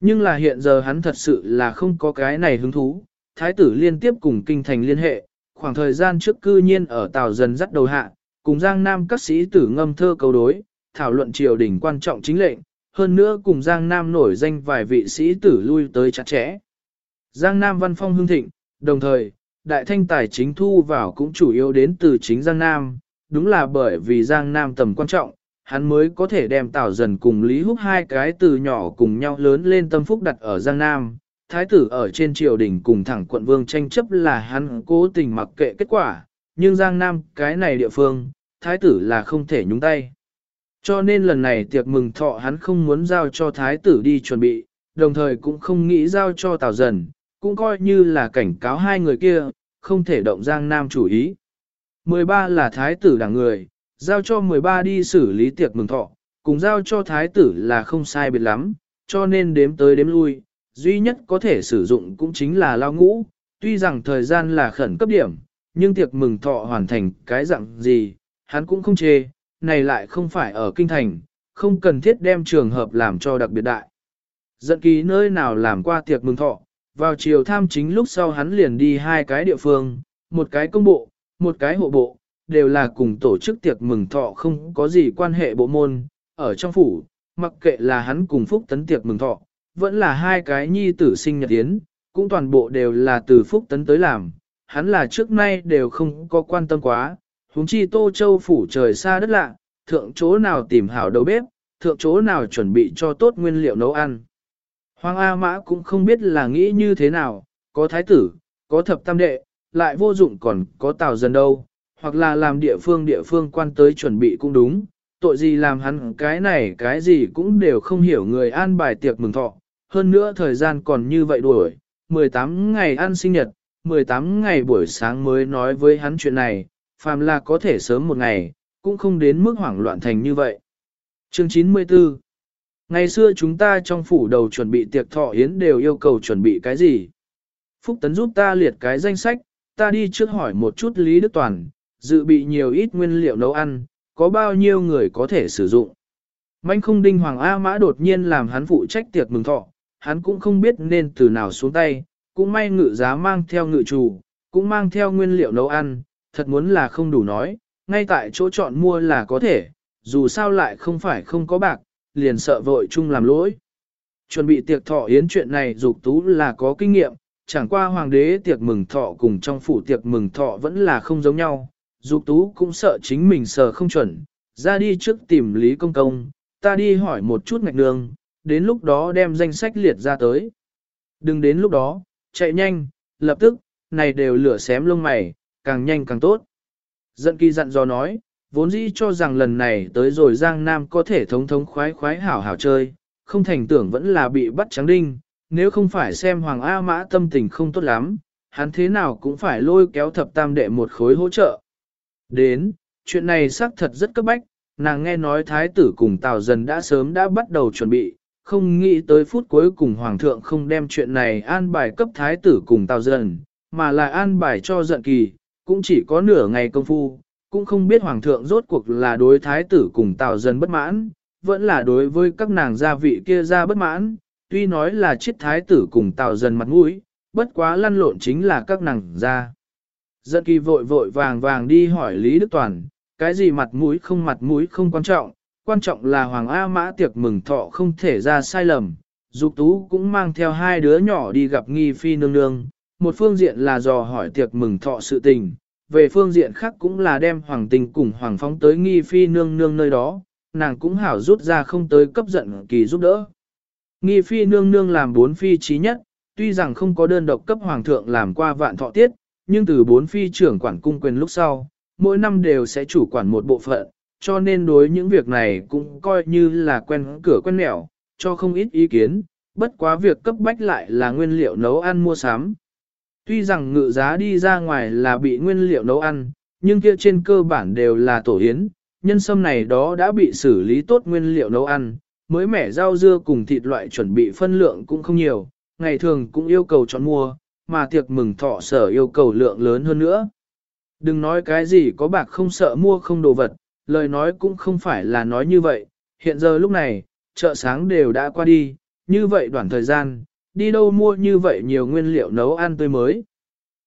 Nhưng là hiện giờ hắn thật sự là không có cái này hứng thú, thái tử liên tiếp cùng kinh thành liên hệ, khoảng thời gian trước cư nhiên ở Tàu dần dắt đầu hạ, cùng Giang Nam các sĩ tử ngâm thơ cầu đối, thảo luận triều đình quan trọng chính lệnh, hơn nữa cùng Giang Nam nổi danh vài vị sĩ tử lui tới chặt chẽ. Giang Nam văn phong hưng thịnh, đồng thời, đại thanh tài chính thu vào cũng chủ yếu đến từ chính Giang Nam, đúng là bởi vì Giang Nam tầm quan trọng, hắn mới có thể đem Tào Dần cùng Lý Húc hai cái từ nhỏ cùng nhau lớn lên tâm phúc đặt ở Giang Nam. Thái tử ở trên triều đình cùng thẳng quận vương tranh chấp là hắn cố tình mặc kệ kết quả, nhưng Giang Nam cái này địa phương, thái tử là không thể nhúng tay. Cho nên lần này tiệc mừng thọ hắn không muốn giao cho thái tử đi chuẩn bị, đồng thời cũng không nghĩ giao cho Tào Dần, cũng coi như là cảnh cáo hai người kia, không thể động Giang Nam chủ ý. 13 là thái tử đảng người, giao cho 13 đi xử lý tiệc mừng thọ, cùng giao cho thái tử là không sai biệt lắm, cho nên đếm tới đếm lui, duy nhất có thể sử dụng cũng chính là lao ngũ, tuy rằng thời gian là khẩn cấp điểm, nhưng tiệc mừng thọ hoàn thành cái dạng gì, hắn cũng không chê, này lại không phải ở kinh thành, không cần thiết đem trường hợp làm cho đặc biệt đại. Dẫn ký nơi nào làm qua tiệc mừng thọ, vào chiều tham chính lúc sau hắn liền đi hai cái địa phương, một cái công bộ, một cái hộ bộ, đều là cùng tổ chức tiệc mừng thọ không có gì quan hệ bộ môn, ở trong phủ, mặc kệ là hắn cùng phúc tấn tiệc mừng thọ, vẫn là hai cái nhi tử sinh nhật tiến, cũng toàn bộ đều là từ Phúc Tấn tới làm, hắn là trước nay đều không có quan tâm quá, huống chi Tô Châu phủ trời xa đất lạ, thượng chỗ nào tìm hảo đầu bếp, thượng chỗ nào chuẩn bị cho tốt nguyên liệu nấu ăn. Hoàng A Mã cũng không biết là nghĩ như thế nào, có thái tử, có thập tam đệ, lại vô dụng còn có tào dân đâu, hoặc là làm địa phương địa phương quan tới chuẩn bị cũng đúng, tội gì làm hắn cái này cái gì cũng đều không hiểu người an bài tiệc mừng thọ, hơn nữa thời gian còn như vậy đuổi, 18 ngày ăn sinh nhật, 18 ngày buổi sáng mới nói với hắn chuyện này, phàm là có thể sớm một ngày, cũng không đến mức hoảng loạn thành như vậy. Chương 94 Ngày xưa chúng ta trong phủ đầu chuẩn bị tiệc thọ yến đều yêu cầu chuẩn bị cái gì? Phúc Tấn giúp ta liệt cái danh sách, ta đi trước hỏi một chút Lý Đức Toàn, dự bị nhiều ít nguyên liệu nấu ăn, có bao nhiêu người có thể sử dụng. Manh không đinh Hoàng A Mã đột nhiên làm hắn phụ trách tiệc mừng thọ, hắn cũng không biết nên từ nào xuống tay, cũng may ngự giá mang theo ngự chủ, cũng mang theo nguyên liệu nấu ăn, thật muốn là không đủ nói, ngay tại chỗ chọn mua là có thể, dù sao lại không phải không có bạc, liền sợ vội chung làm lỗi. Chuẩn bị tiệc thọ yến chuyện này dục tú là có kinh nghiệm, chẳng qua hoàng đế tiệc mừng thọ cùng trong phủ tiệc mừng thọ vẫn là không giống nhau, dục tú cũng sợ chính mình sờ không chuẩn, ra đi trước tìm Lý Công Công, ta đi hỏi một chút ngạch đường, đến lúc đó đem danh sách liệt ra tới. Đừng đến lúc đó, chạy nhanh, lập tức, này đều lửa xém lông mày, càng nhanh càng tốt. Dận kỳ dặn dò nói, vốn dĩ cho rằng lần này tới rồi Giang Nam có thể thống thống khoái khoái hảo hảo chơi, không thành tưởng vẫn là bị bắt trắng đinh, nếu không phải xem Hoàng A Mã tâm tình không tốt lắm, hắn thế nào cũng phải lôi kéo thập tam đệ một khối hỗ trợ. Đến, chuyện này xác thật rất cấp bách, nàng nghe nói thái tử cùng Tào Dần đã sớm đã bắt đầu chuẩn bị, không nghĩ tới phút cuối cùng Hoàng thượng không đem chuyện này an bài cấp thái tử cùng Tào Dần, mà là an bài cho giận kỳ, cũng chỉ có nửa ngày công phu, cũng không biết Hoàng thượng rốt cuộc là đối thái tử cùng Tào Dần bất mãn, vẫn là đối với các nàng gia vị kia ra bất mãn, tuy nói là chiếc thái tử cùng Tào Dần mặt mũi, bất quá lăn lộn chính là các nàng ra. Dân kỳ vội vội vàng vàng đi hỏi Lý Đức Toàn, cái gì mặt mũi không mặt mũi không quan trọng, quan trọng là Hoàng A Mã tiệc mừng thọ không thể ra sai lầm. Dục tú cũng mang theo hai đứa nhỏ đi gặp nghi phi nương nương, một phương diện là dò hỏi tiệc mừng thọ sự tình, về phương diện khác cũng là đem Hoàng tình cùng Hoàng phóng tới nghi phi nương nương nơi đó, nàng cũng hảo rút ra không tới cấp giận kỳ giúp đỡ. Nghi phi nương nương làm bốn phi trí nhất, tuy rằng không có đơn độc cấp Hoàng thượng làm qua vạn thọ tiết, nhưng từ bốn phi trưởng quản cung quyền lúc sau, mỗi năm đều sẽ chủ quản một bộ phận, cho nên đối những việc này cũng coi như là quen cửa quen mẹo, cho không ít ý kiến, bất quá việc cấp bách lại là nguyên liệu nấu ăn mua sắm. Tuy rằng ngự giá đi ra ngoài là bị nguyên liệu nấu ăn, nhưng kia trên cơ bản đều là tổ yến, nhân sâm này đó đã bị xử lý tốt nguyên liệu nấu ăn, mới mẻ rau dưa cùng thịt loại chuẩn bị phân lượng cũng không nhiều, ngày thường cũng yêu cầu chọn mua, mà tiệc mừng thọ sở yêu cầu lượng lớn hơn nữa. Đừng nói cái gì có bạc không sợ mua không đồ vật, lời nói cũng không phải là nói như vậy, hiện giờ lúc này, chợ sáng đều đã qua đi, như vậy đoạn thời gian, đi đâu mua như vậy nhiều nguyên liệu nấu ăn tươi mới.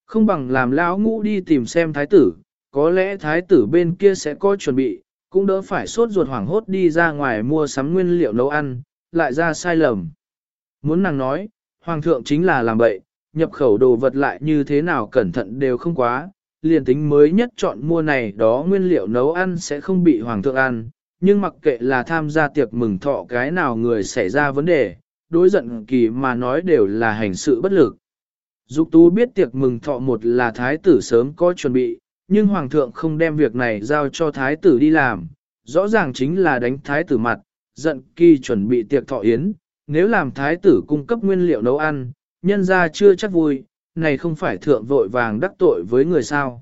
Không bằng làm lão ngũ đi tìm xem thái tử, có lẽ thái tử bên kia sẽ có chuẩn bị, cũng đỡ phải sốt ruột hoảng hốt đi ra ngoài mua sắm nguyên liệu nấu ăn, lại ra sai lầm. Muốn nàng nói, hoàng thượng chính là làm bậy, nhập khẩu đồ vật lại như thế nào cẩn thận đều không quá, liền tính mới nhất chọn mua này đó nguyên liệu nấu ăn sẽ không bị hoàng thượng ăn, nhưng mặc kệ là tham gia tiệc mừng thọ cái nào người xảy ra vấn đề, đối giận kỳ mà nói đều là hành sự bất lực. Dục tú biết tiệc mừng thọ một là thái tử sớm có chuẩn bị, nhưng hoàng thượng không đem việc này giao cho thái tử đi làm, rõ ràng chính là đánh thái tử mặt, giận kỳ chuẩn bị tiệc thọ yến, nếu làm thái tử cung cấp nguyên liệu nấu ăn, nhân ra chưa chắc vui, này không phải thượng vội vàng đắc tội với người sao.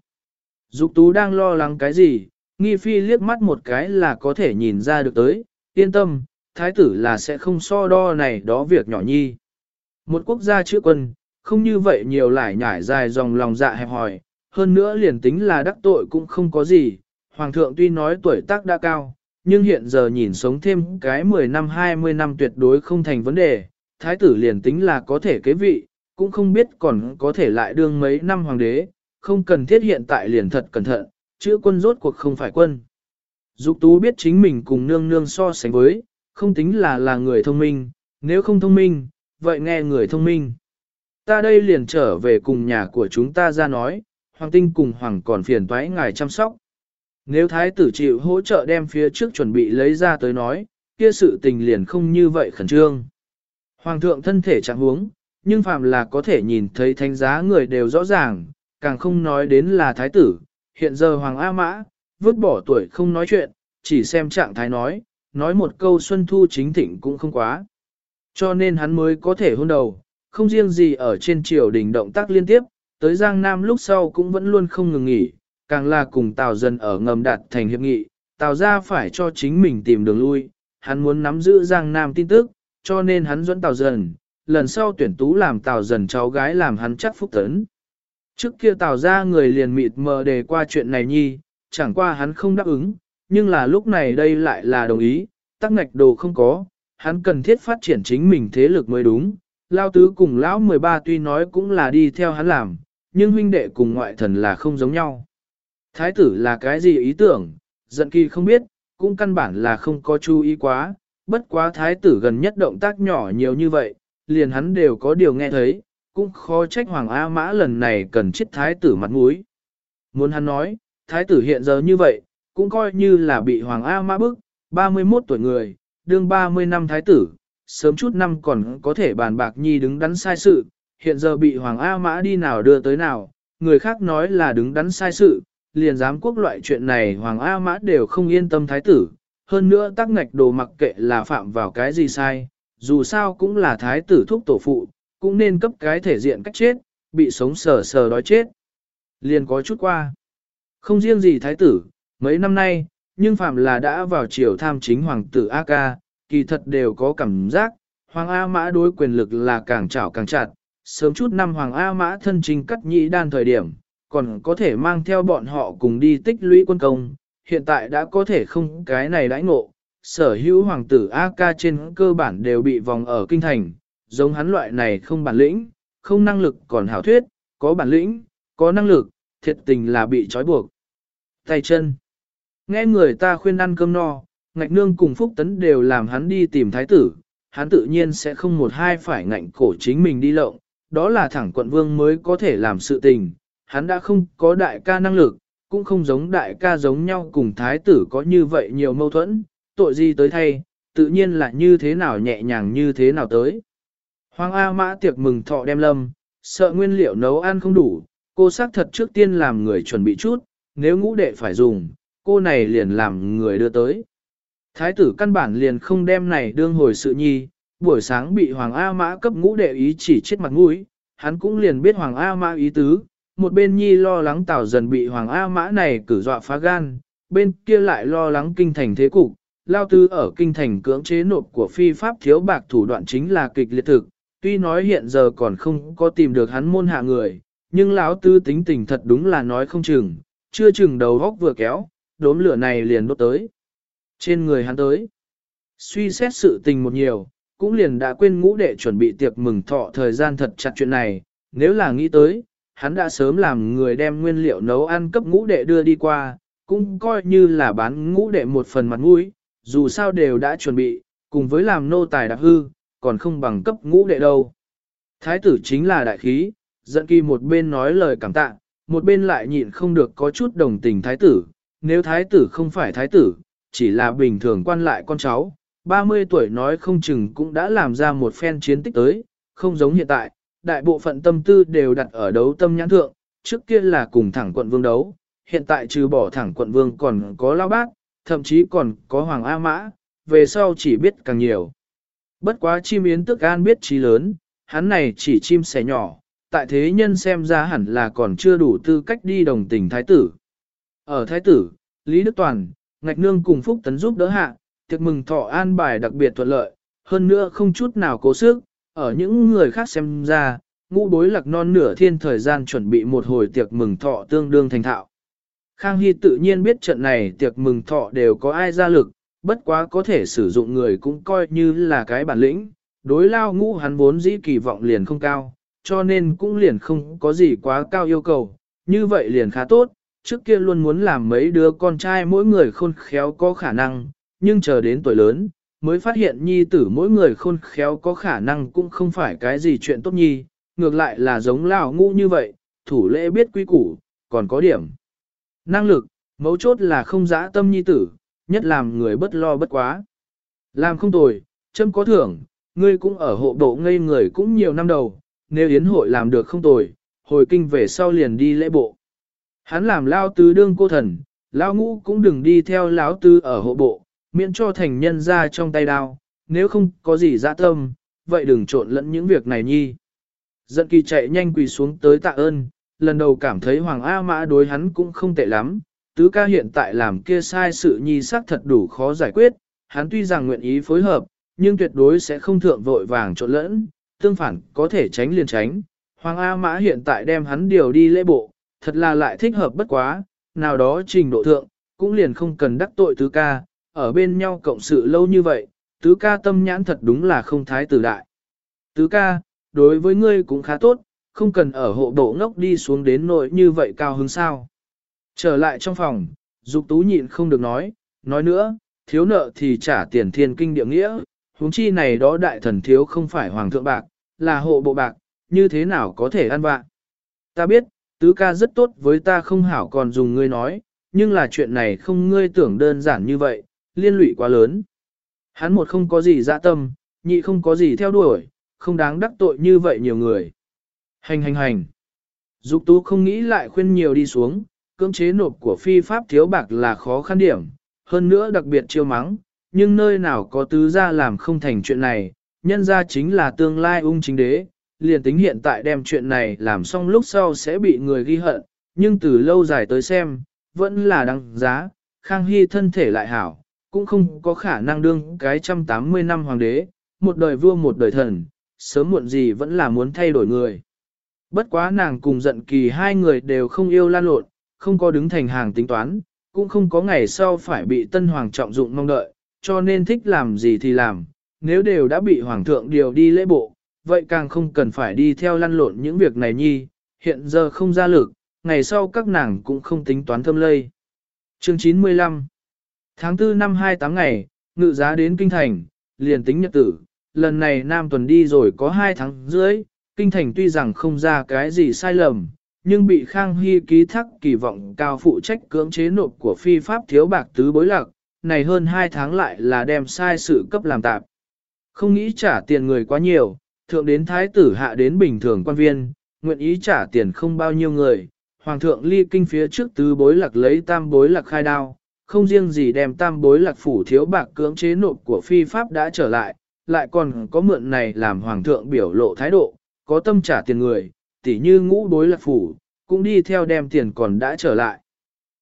Dục tú đang lo lắng cái gì, nghi phi liếc mắt một cái là có thể nhìn ra được tới, yên tâm, thái tử là sẽ không so đo này đó việc nhỏ nhi. Một quốc gia chữa quân, không như vậy nhiều lại nhải dài dòng lòng dạ hẹp hòi, hơn nữa liền tính là đắc tội cũng không có gì, hoàng thượng tuy nói tuổi tác đã cao, nhưng hiện giờ nhìn sống thêm cái 10 năm 20 năm tuyệt đối không thành vấn đề, thái tử liền tính là có thể kế vị, cũng không biết còn có thể lại đương mấy năm hoàng đế, không cần thiết hiện tại liền thật cẩn thận, chữ quân rốt cuộc không phải quân. Dục tú biết chính mình cùng nương nương so sánh với, không tính là là người thông minh, nếu không thông minh, vậy nghe người thông minh. Ta đây liền trở về cùng nhà của chúng ta ra nói, Hoàng Tinh cùng Hoàng còn phiền toái ngài chăm sóc. Nếu thái tử chịu hỗ trợ đem phía trước chuẩn bị lấy ra tới nói, kia sự tình liền không như vậy khẩn trương. Hoàng thượng thân thể chẳng huống, nhưng phàm là có thể nhìn thấy thánh giá người đều rõ ràng, càng không nói đến là thái tử. Hiện giờ Hoàng A Mã, vứt bỏ tuổi không nói chuyện, chỉ xem trạng thái nói, nói một câu xuân thu chính thịnh cũng không quá. Cho nên hắn mới có thể hôn đầu, không riêng gì ở trên triều đình động tác liên tiếp, tới Giang Nam lúc sau cũng vẫn luôn không ngừng nghỉ, càng là cùng Tào Dân ở ngầm đạt thành hiệp nghị, Tào ra phải cho chính mình tìm đường lui, hắn muốn nắm giữ Giang Nam tin tức, cho nên hắn dẫn Tào Dân, lần sau tuyển tú làm Tào Dân cháu gái làm hắn chắc phúc tấn. Trước kia Tào ra người liền mịt mờ đề qua chuyện này nhi, chẳng qua hắn không đáp ứng, nhưng là lúc này đây lại là đồng ý, tắc ngạch đồ không có, hắn cần thiết phát triển chính mình thế lực mới đúng. Lao tứ cùng lão 13 tuy nói cũng là đi theo hắn làm, nhưng huynh đệ cùng ngoại thần là không giống nhau. Thái tử là cái gì ý tưởng, giận kỳ không biết, cũng căn bản là không có chú ý quá, bất quá thái tử gần nhất động tác nhỏ nhiều như vậy, liền hắn đều có điều nghe thấy, cũng khó trách Hoàng A Mã lần này cần chết thái tử mặt mũi. Muốn hắn nói, thái tử hiện giờ như vậy, cũng coi như là bị Hoàng A Mã bức, 31 tuổi người, đương 30 năm thái tử, sớm chút năm còn có thể bàn bạc nhi đứng đắn sai sự, hiện giờ bị Hoàng A Mã đi nào đưa tới nào, người khác nói là đứng đắn sai sự, liền giám quốc loại chuyện này Hoàng A Mã đều không yên tâm thái tử, hơn nữa tắc ngạch đồ mặc kệ là phạm vào cái gì sai, dù sao cũng là thái tử thúc tổ phụ, cũng nên cấp cái thể diện cách chết, bị sống sờ sờ đói chết. Liền có chút qua. Không riêng gì thái tử, mấy năm nay, nhưng phạm là đã vào triều tham chính hoàng tử A ca, kỳ thật đều có cảm giác, hoàng A mã đối quyền lực là càng trảo càng chặt, sớm chút năm hoàng A mã thân trình cắt nhị đan thời điểm, còn có thể mang theo bọn họ cùng đi tích lũy quân công, hiện tại đã có thể không cái này đãi ngộ. Sở hữu hoàng tử A ca trên cơ bản đều bị vòng ở kinh thành, giống hắn loại này không bản lĩnh, không năng lực còn hảo thuyết, có bản lĩnh, có năng lực, thiệt tình là bị trói buộc. Tay chân. Nghe người ta khuyên ăn cơm no, ngạch nương cùng phúc tấn đều làm hắn đi tìm thái tử, hắn tự nhiên sẽ không một hai phải ngạnh cổ chính mình đi lộng, đó là thẳng quận vương mới có thể làm sự tình, hắn đã không có đại ca năng lực, cũng không giống đại ca giống nhau cùng thái tử có như vậy nhiều mâu thuẫn, tội gì tới thay, tự nhiên là như thế nào nhẹ nhàng như thế nào tới. Hoàng A Mã tiệc mừng thọ đem lâm, sợ nguyên liệu nấu ăn không đủ, cô xác thật trước tiên làm người chuẩn bị chút, nếu ngũ đệ phải dùng, cô này liền làm người đưa tới. Thái tử căn bản liền không đem này đương hồi sự nhi, buổi sáng bị Hoàng A Mã cấp ngũ đệ ý chỉ chết mặt mũi, hắn cũng liền biết Hoàng A Mã ý tứ, một bên nhi lo lắng tảo dần bị Hoàng A Mã này cử dọa phá gan, bên kia lại lo lắng kinh thành thế cục. Lao tư ở kinh thành cưỡng chế nộp của phi pháp thiếu bạc thủ đoạn chính là kịch liệt thực, tuy nói hiện giờ còn không có tìm được hắn môn hạ người, nhưng lão tư tính tình thật đúng là nói không chừng, chưa chừng đầu góc vừa kéo, đốm lửa này liền đốt tới. Trên người hắn tới, suy xét sự tình một nhiều, cũng liền đã quên ngũ đệ chuẩn bị tiệc mừng thọ thời gian thật chặt chuyện này, nếu là nghĩ tới, hắn đã sớm làm người đem nguyên liệu nấu ăn cấp ngũ đệ đưa đi qua, cũng coi như là bán ngũ đệ một phần mặt mũi, dù sao đều đã chuẩn bị, cùng với làm nô tài đặc hư, còn không bằng cấp ngũ đệ đâu. Thái tử chính là đại khí, dẫn kỳ một bên nói lời cảm tạ, một bên lại nhịn không được có chút đồng tình thái tử, nếu thái tử không phải thái tử, chỉ là bình thường quan lại con cháu, 30 tuổi nói không chừng cũng đã làm ra một phen chiến tích tới, không giống hiện tại, đại bộ phận tâm tư đều đặt ở đấu tâm nhãn thượng, trước kia là cùng thẳng quận vương đấu, hiện tại trừ bỏ thẳng quận vương còn có lao bác, thậm chí còn có hoàng A mã, về sau chỉ biết càng nhiều. Bất quá chim yến tức an biết trí lớn, hắn này chỉ chim sẻ nhỏ, tại thế nhân xem ra hẳn là còn chưa đủ tư cách đi đồng tình thái tử. Ở thái tử, Lý Đức Toàn, Ngạch Nương cùng Phúc Tấn giúp đỡ hạ, tiệc mừng thọ an bài đặc biệt thuận lợi, hơn nữa không chút nào cố sức, ở những người khác xem ra, ngũ bối lạc non nửa thiên thời gian chuẩn bị một hồi tiệc mừng thọ tương đương thành thạo. Khang Hy tự nhiên biết trận này tiệc mừng thọ đều có ai ra lực, bất quá có thể sử dụng người cũng coi như là cái bản lĩnh, đối lao ngũ hắn vốn dĩ kỳ vọng liền không cao, cho nên cũng liền không có gì quá cao yêu cầu, như vậy liền khá tốt, trước kia luôn muốn làm mấy đứa con trai mỗi người khôn khéo có khả năng, nhưng chờ đến tuổi lớn, mới phát hiện nhi tử mỗi người khôn khéo có khả năng cũng không phải cái gì chuyện tốt nhi, ngược lại là giống lão ngu như vậy, thủ lễ biết quy củ, còn có điểm. Năng lực, mấu chốt là không dã tâm nhi tử, nhất làm người bất lo bất quá. Làm không tồi, châm có thưởng, ngươi cũng ở hộ độ ngây người cũng nhiều năm đầu, nếu yến hội làm được không tồi, hồi kinh về sau liền đi lễ bộ. Hắn làm lao tứ đương cô thần, lao ngũ cũng đừng đi theo lão tứ ở hộ bộ, miễn cho thành nhân ra trong tay đao, nếu không có gì dã tâm, vậy đừng trộn lẫn những việc này nhi. Dận kỳ chạy nhanh quỳ xuống tới tạ ơn, lần đầu cảm thấy Hoàng A Mã đối hắn cũng không tệ lắm, tứ ca hiện tại làm kia sai sự nhi sắc thật đủ khó giải quyết, hắn tuy rằng nguyện ý phối hợp, nhưng tuyệt đối sẽ không thượng vội vàng trộn lẫn, tương phản có thể tránh liền tránh. Hoàng A Mã hiện tại đem hắn điều đi lễ bộ, thật là lại thích hợp bất quá, nào đó trình độ thượng, cũng liền không cần đắc tội tứ ca, ở bên nhau cộng sự lâu như vậy, tứ ca tâm nhãn thật đúng là không thái tử đại. Tứ ca, đối với ngươi cũng khá tốt, không cần ở hộ bộ ngốc đi xuống đến nội như vậy cao hứng sao. Trở lại trong phòng, dục tú nhịn không được nói, nói nữa, thiếu nợ thì trả tiền thiên kinh địa nghĩa, huống chi này đó đại thần thiếu không phải hoàng thượng bạc, là hộ bộ bạc, như thế nào có thể ăn vạ. Ta biết, tứ ca rất tốt với ta không hảo còn dùng ngươi nói, nhưng là chuyện này không ngươi tưởng đơn giản như vậy, liên lụy quá lớn. Hắn một không có gì dạ tâm, nhị không có gì theo đuổi, không đáng đắc tội như vậy nhiều người. Hành hành hành. Dục tú không nghĩ lại khuyên nhiều đi xuống, cưỡng chế nộp của phi pháp thiếu bạc là khó khăn điểm, hơn nữa đặc biệt chiêu mắng, nhưng nơi nào có tứ gia làm không thành chuyện này, nhân ra chính là tương lai ung chính đế, liền tính hiện tại đem chuyện này làm xong lúc sau sẽ bị người ghi hận, nhưng từ lâu dài tới xem, vẫn là đăng giá, Khang Hy thân thể lại hảo, cũng không có khả năng đương cái trăm tám mươi năm hoàng đế, một đời vua một đời thần, sớm muộn gì vẫn là muốn thay đổi người. Bất quá nàng cùng giận kỳ hai người đều không yêu lan lộn, không có đứng thành hàng tính toán, cũng không có ngày sau phải bị tân hoàng trọng dụng mong đợi, cho nên thích làm gì thì làm, nếu đều đã bị hoàng thượng điều đi lễ bộ, vậy càng không cần phải đi theo lăn lộn những việc này nhi, hiện giờ không ra lực, ngày sau các nàng cũng không tính toán thâm lây. Chương 95 Tháng 4 năm 28 ngày, ngự giá đến Kinh Thành, liền tính nhật tử, lần này Nam tuần đi rồi có 2 tháng rưỡi, Kinh Thành tuy rằng không ra cái gì sai lầm, nhưng bị Khang Hy ký thác kỳ vọng cao phụ trách cưỡng chế nộp của phi pháp thiếu bạc tứ bối lạc, này hơn 2 tháng lại là đem sai sự cấp làm tạp. Không nghĩ trả tiền người quá nhiều, thượng đến thái tử hạ đến bình thường quan viên, nguyện ý trả tiền không bao nhiêu người, hoàng thượng ly kinh phía trước tứ bối lạc lấy tam bối lạc khai đao, không riêng gì đem tam bối lạc phủ thiếu bạc cưỡng chế nộp của phi pháp đã trở lại, lại còn có mượn này làm hoàng thượng biểu lộ thái độ, có tâm trả tiền người, tỉ như ngũ bối lạc phủ, cũng đi theo đem tiền còn đã trở lại.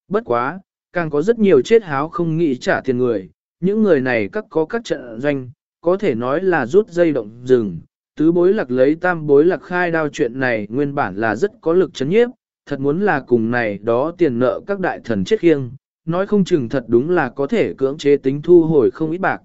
Bất quá, càng có rất nhiều chết háo không nghĩ trả tiền người, những người này các có các trận doanh, có thể nói là rút dây động rừng, tứ bối lạc lấy tam bối lạc khai đao chuyện này nguyên bản là rất có lực chấn nhiếp, thật muốn là cùng này đó tiền nợ các đại thần chết khiêng, nói không chừng thật đúng là có thể cưỡng chế tính thu hồi không ít bạc.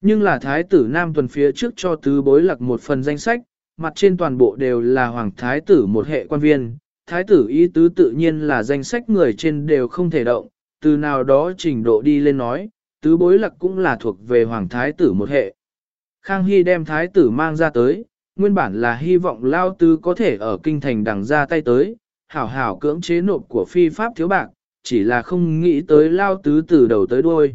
Nhưng là thái tử Nam tuần phía trước cho tứ bối lạc một phần danh sách, mặt trên toàn bộ đều là hoàng thái tử một hệ quan viên, thái tử ý tứ tự nhiên là danh sách người trên đều không thể động, từ nào đó trình độ đi lên nói, tứ bối lạc cũng là thuộc về hoàng thái tử một hệ. Khang Hy đem thái tử mang ra tới, nguyên bản là hy vọng lao tứ có thể ở kinh thành đằng ra tay tới, hảo hảo cưỡng chế nộp của phi pháp thiếu bạc, chỉ là không nghĩ tới lao tứ từ đầu tới đuôi.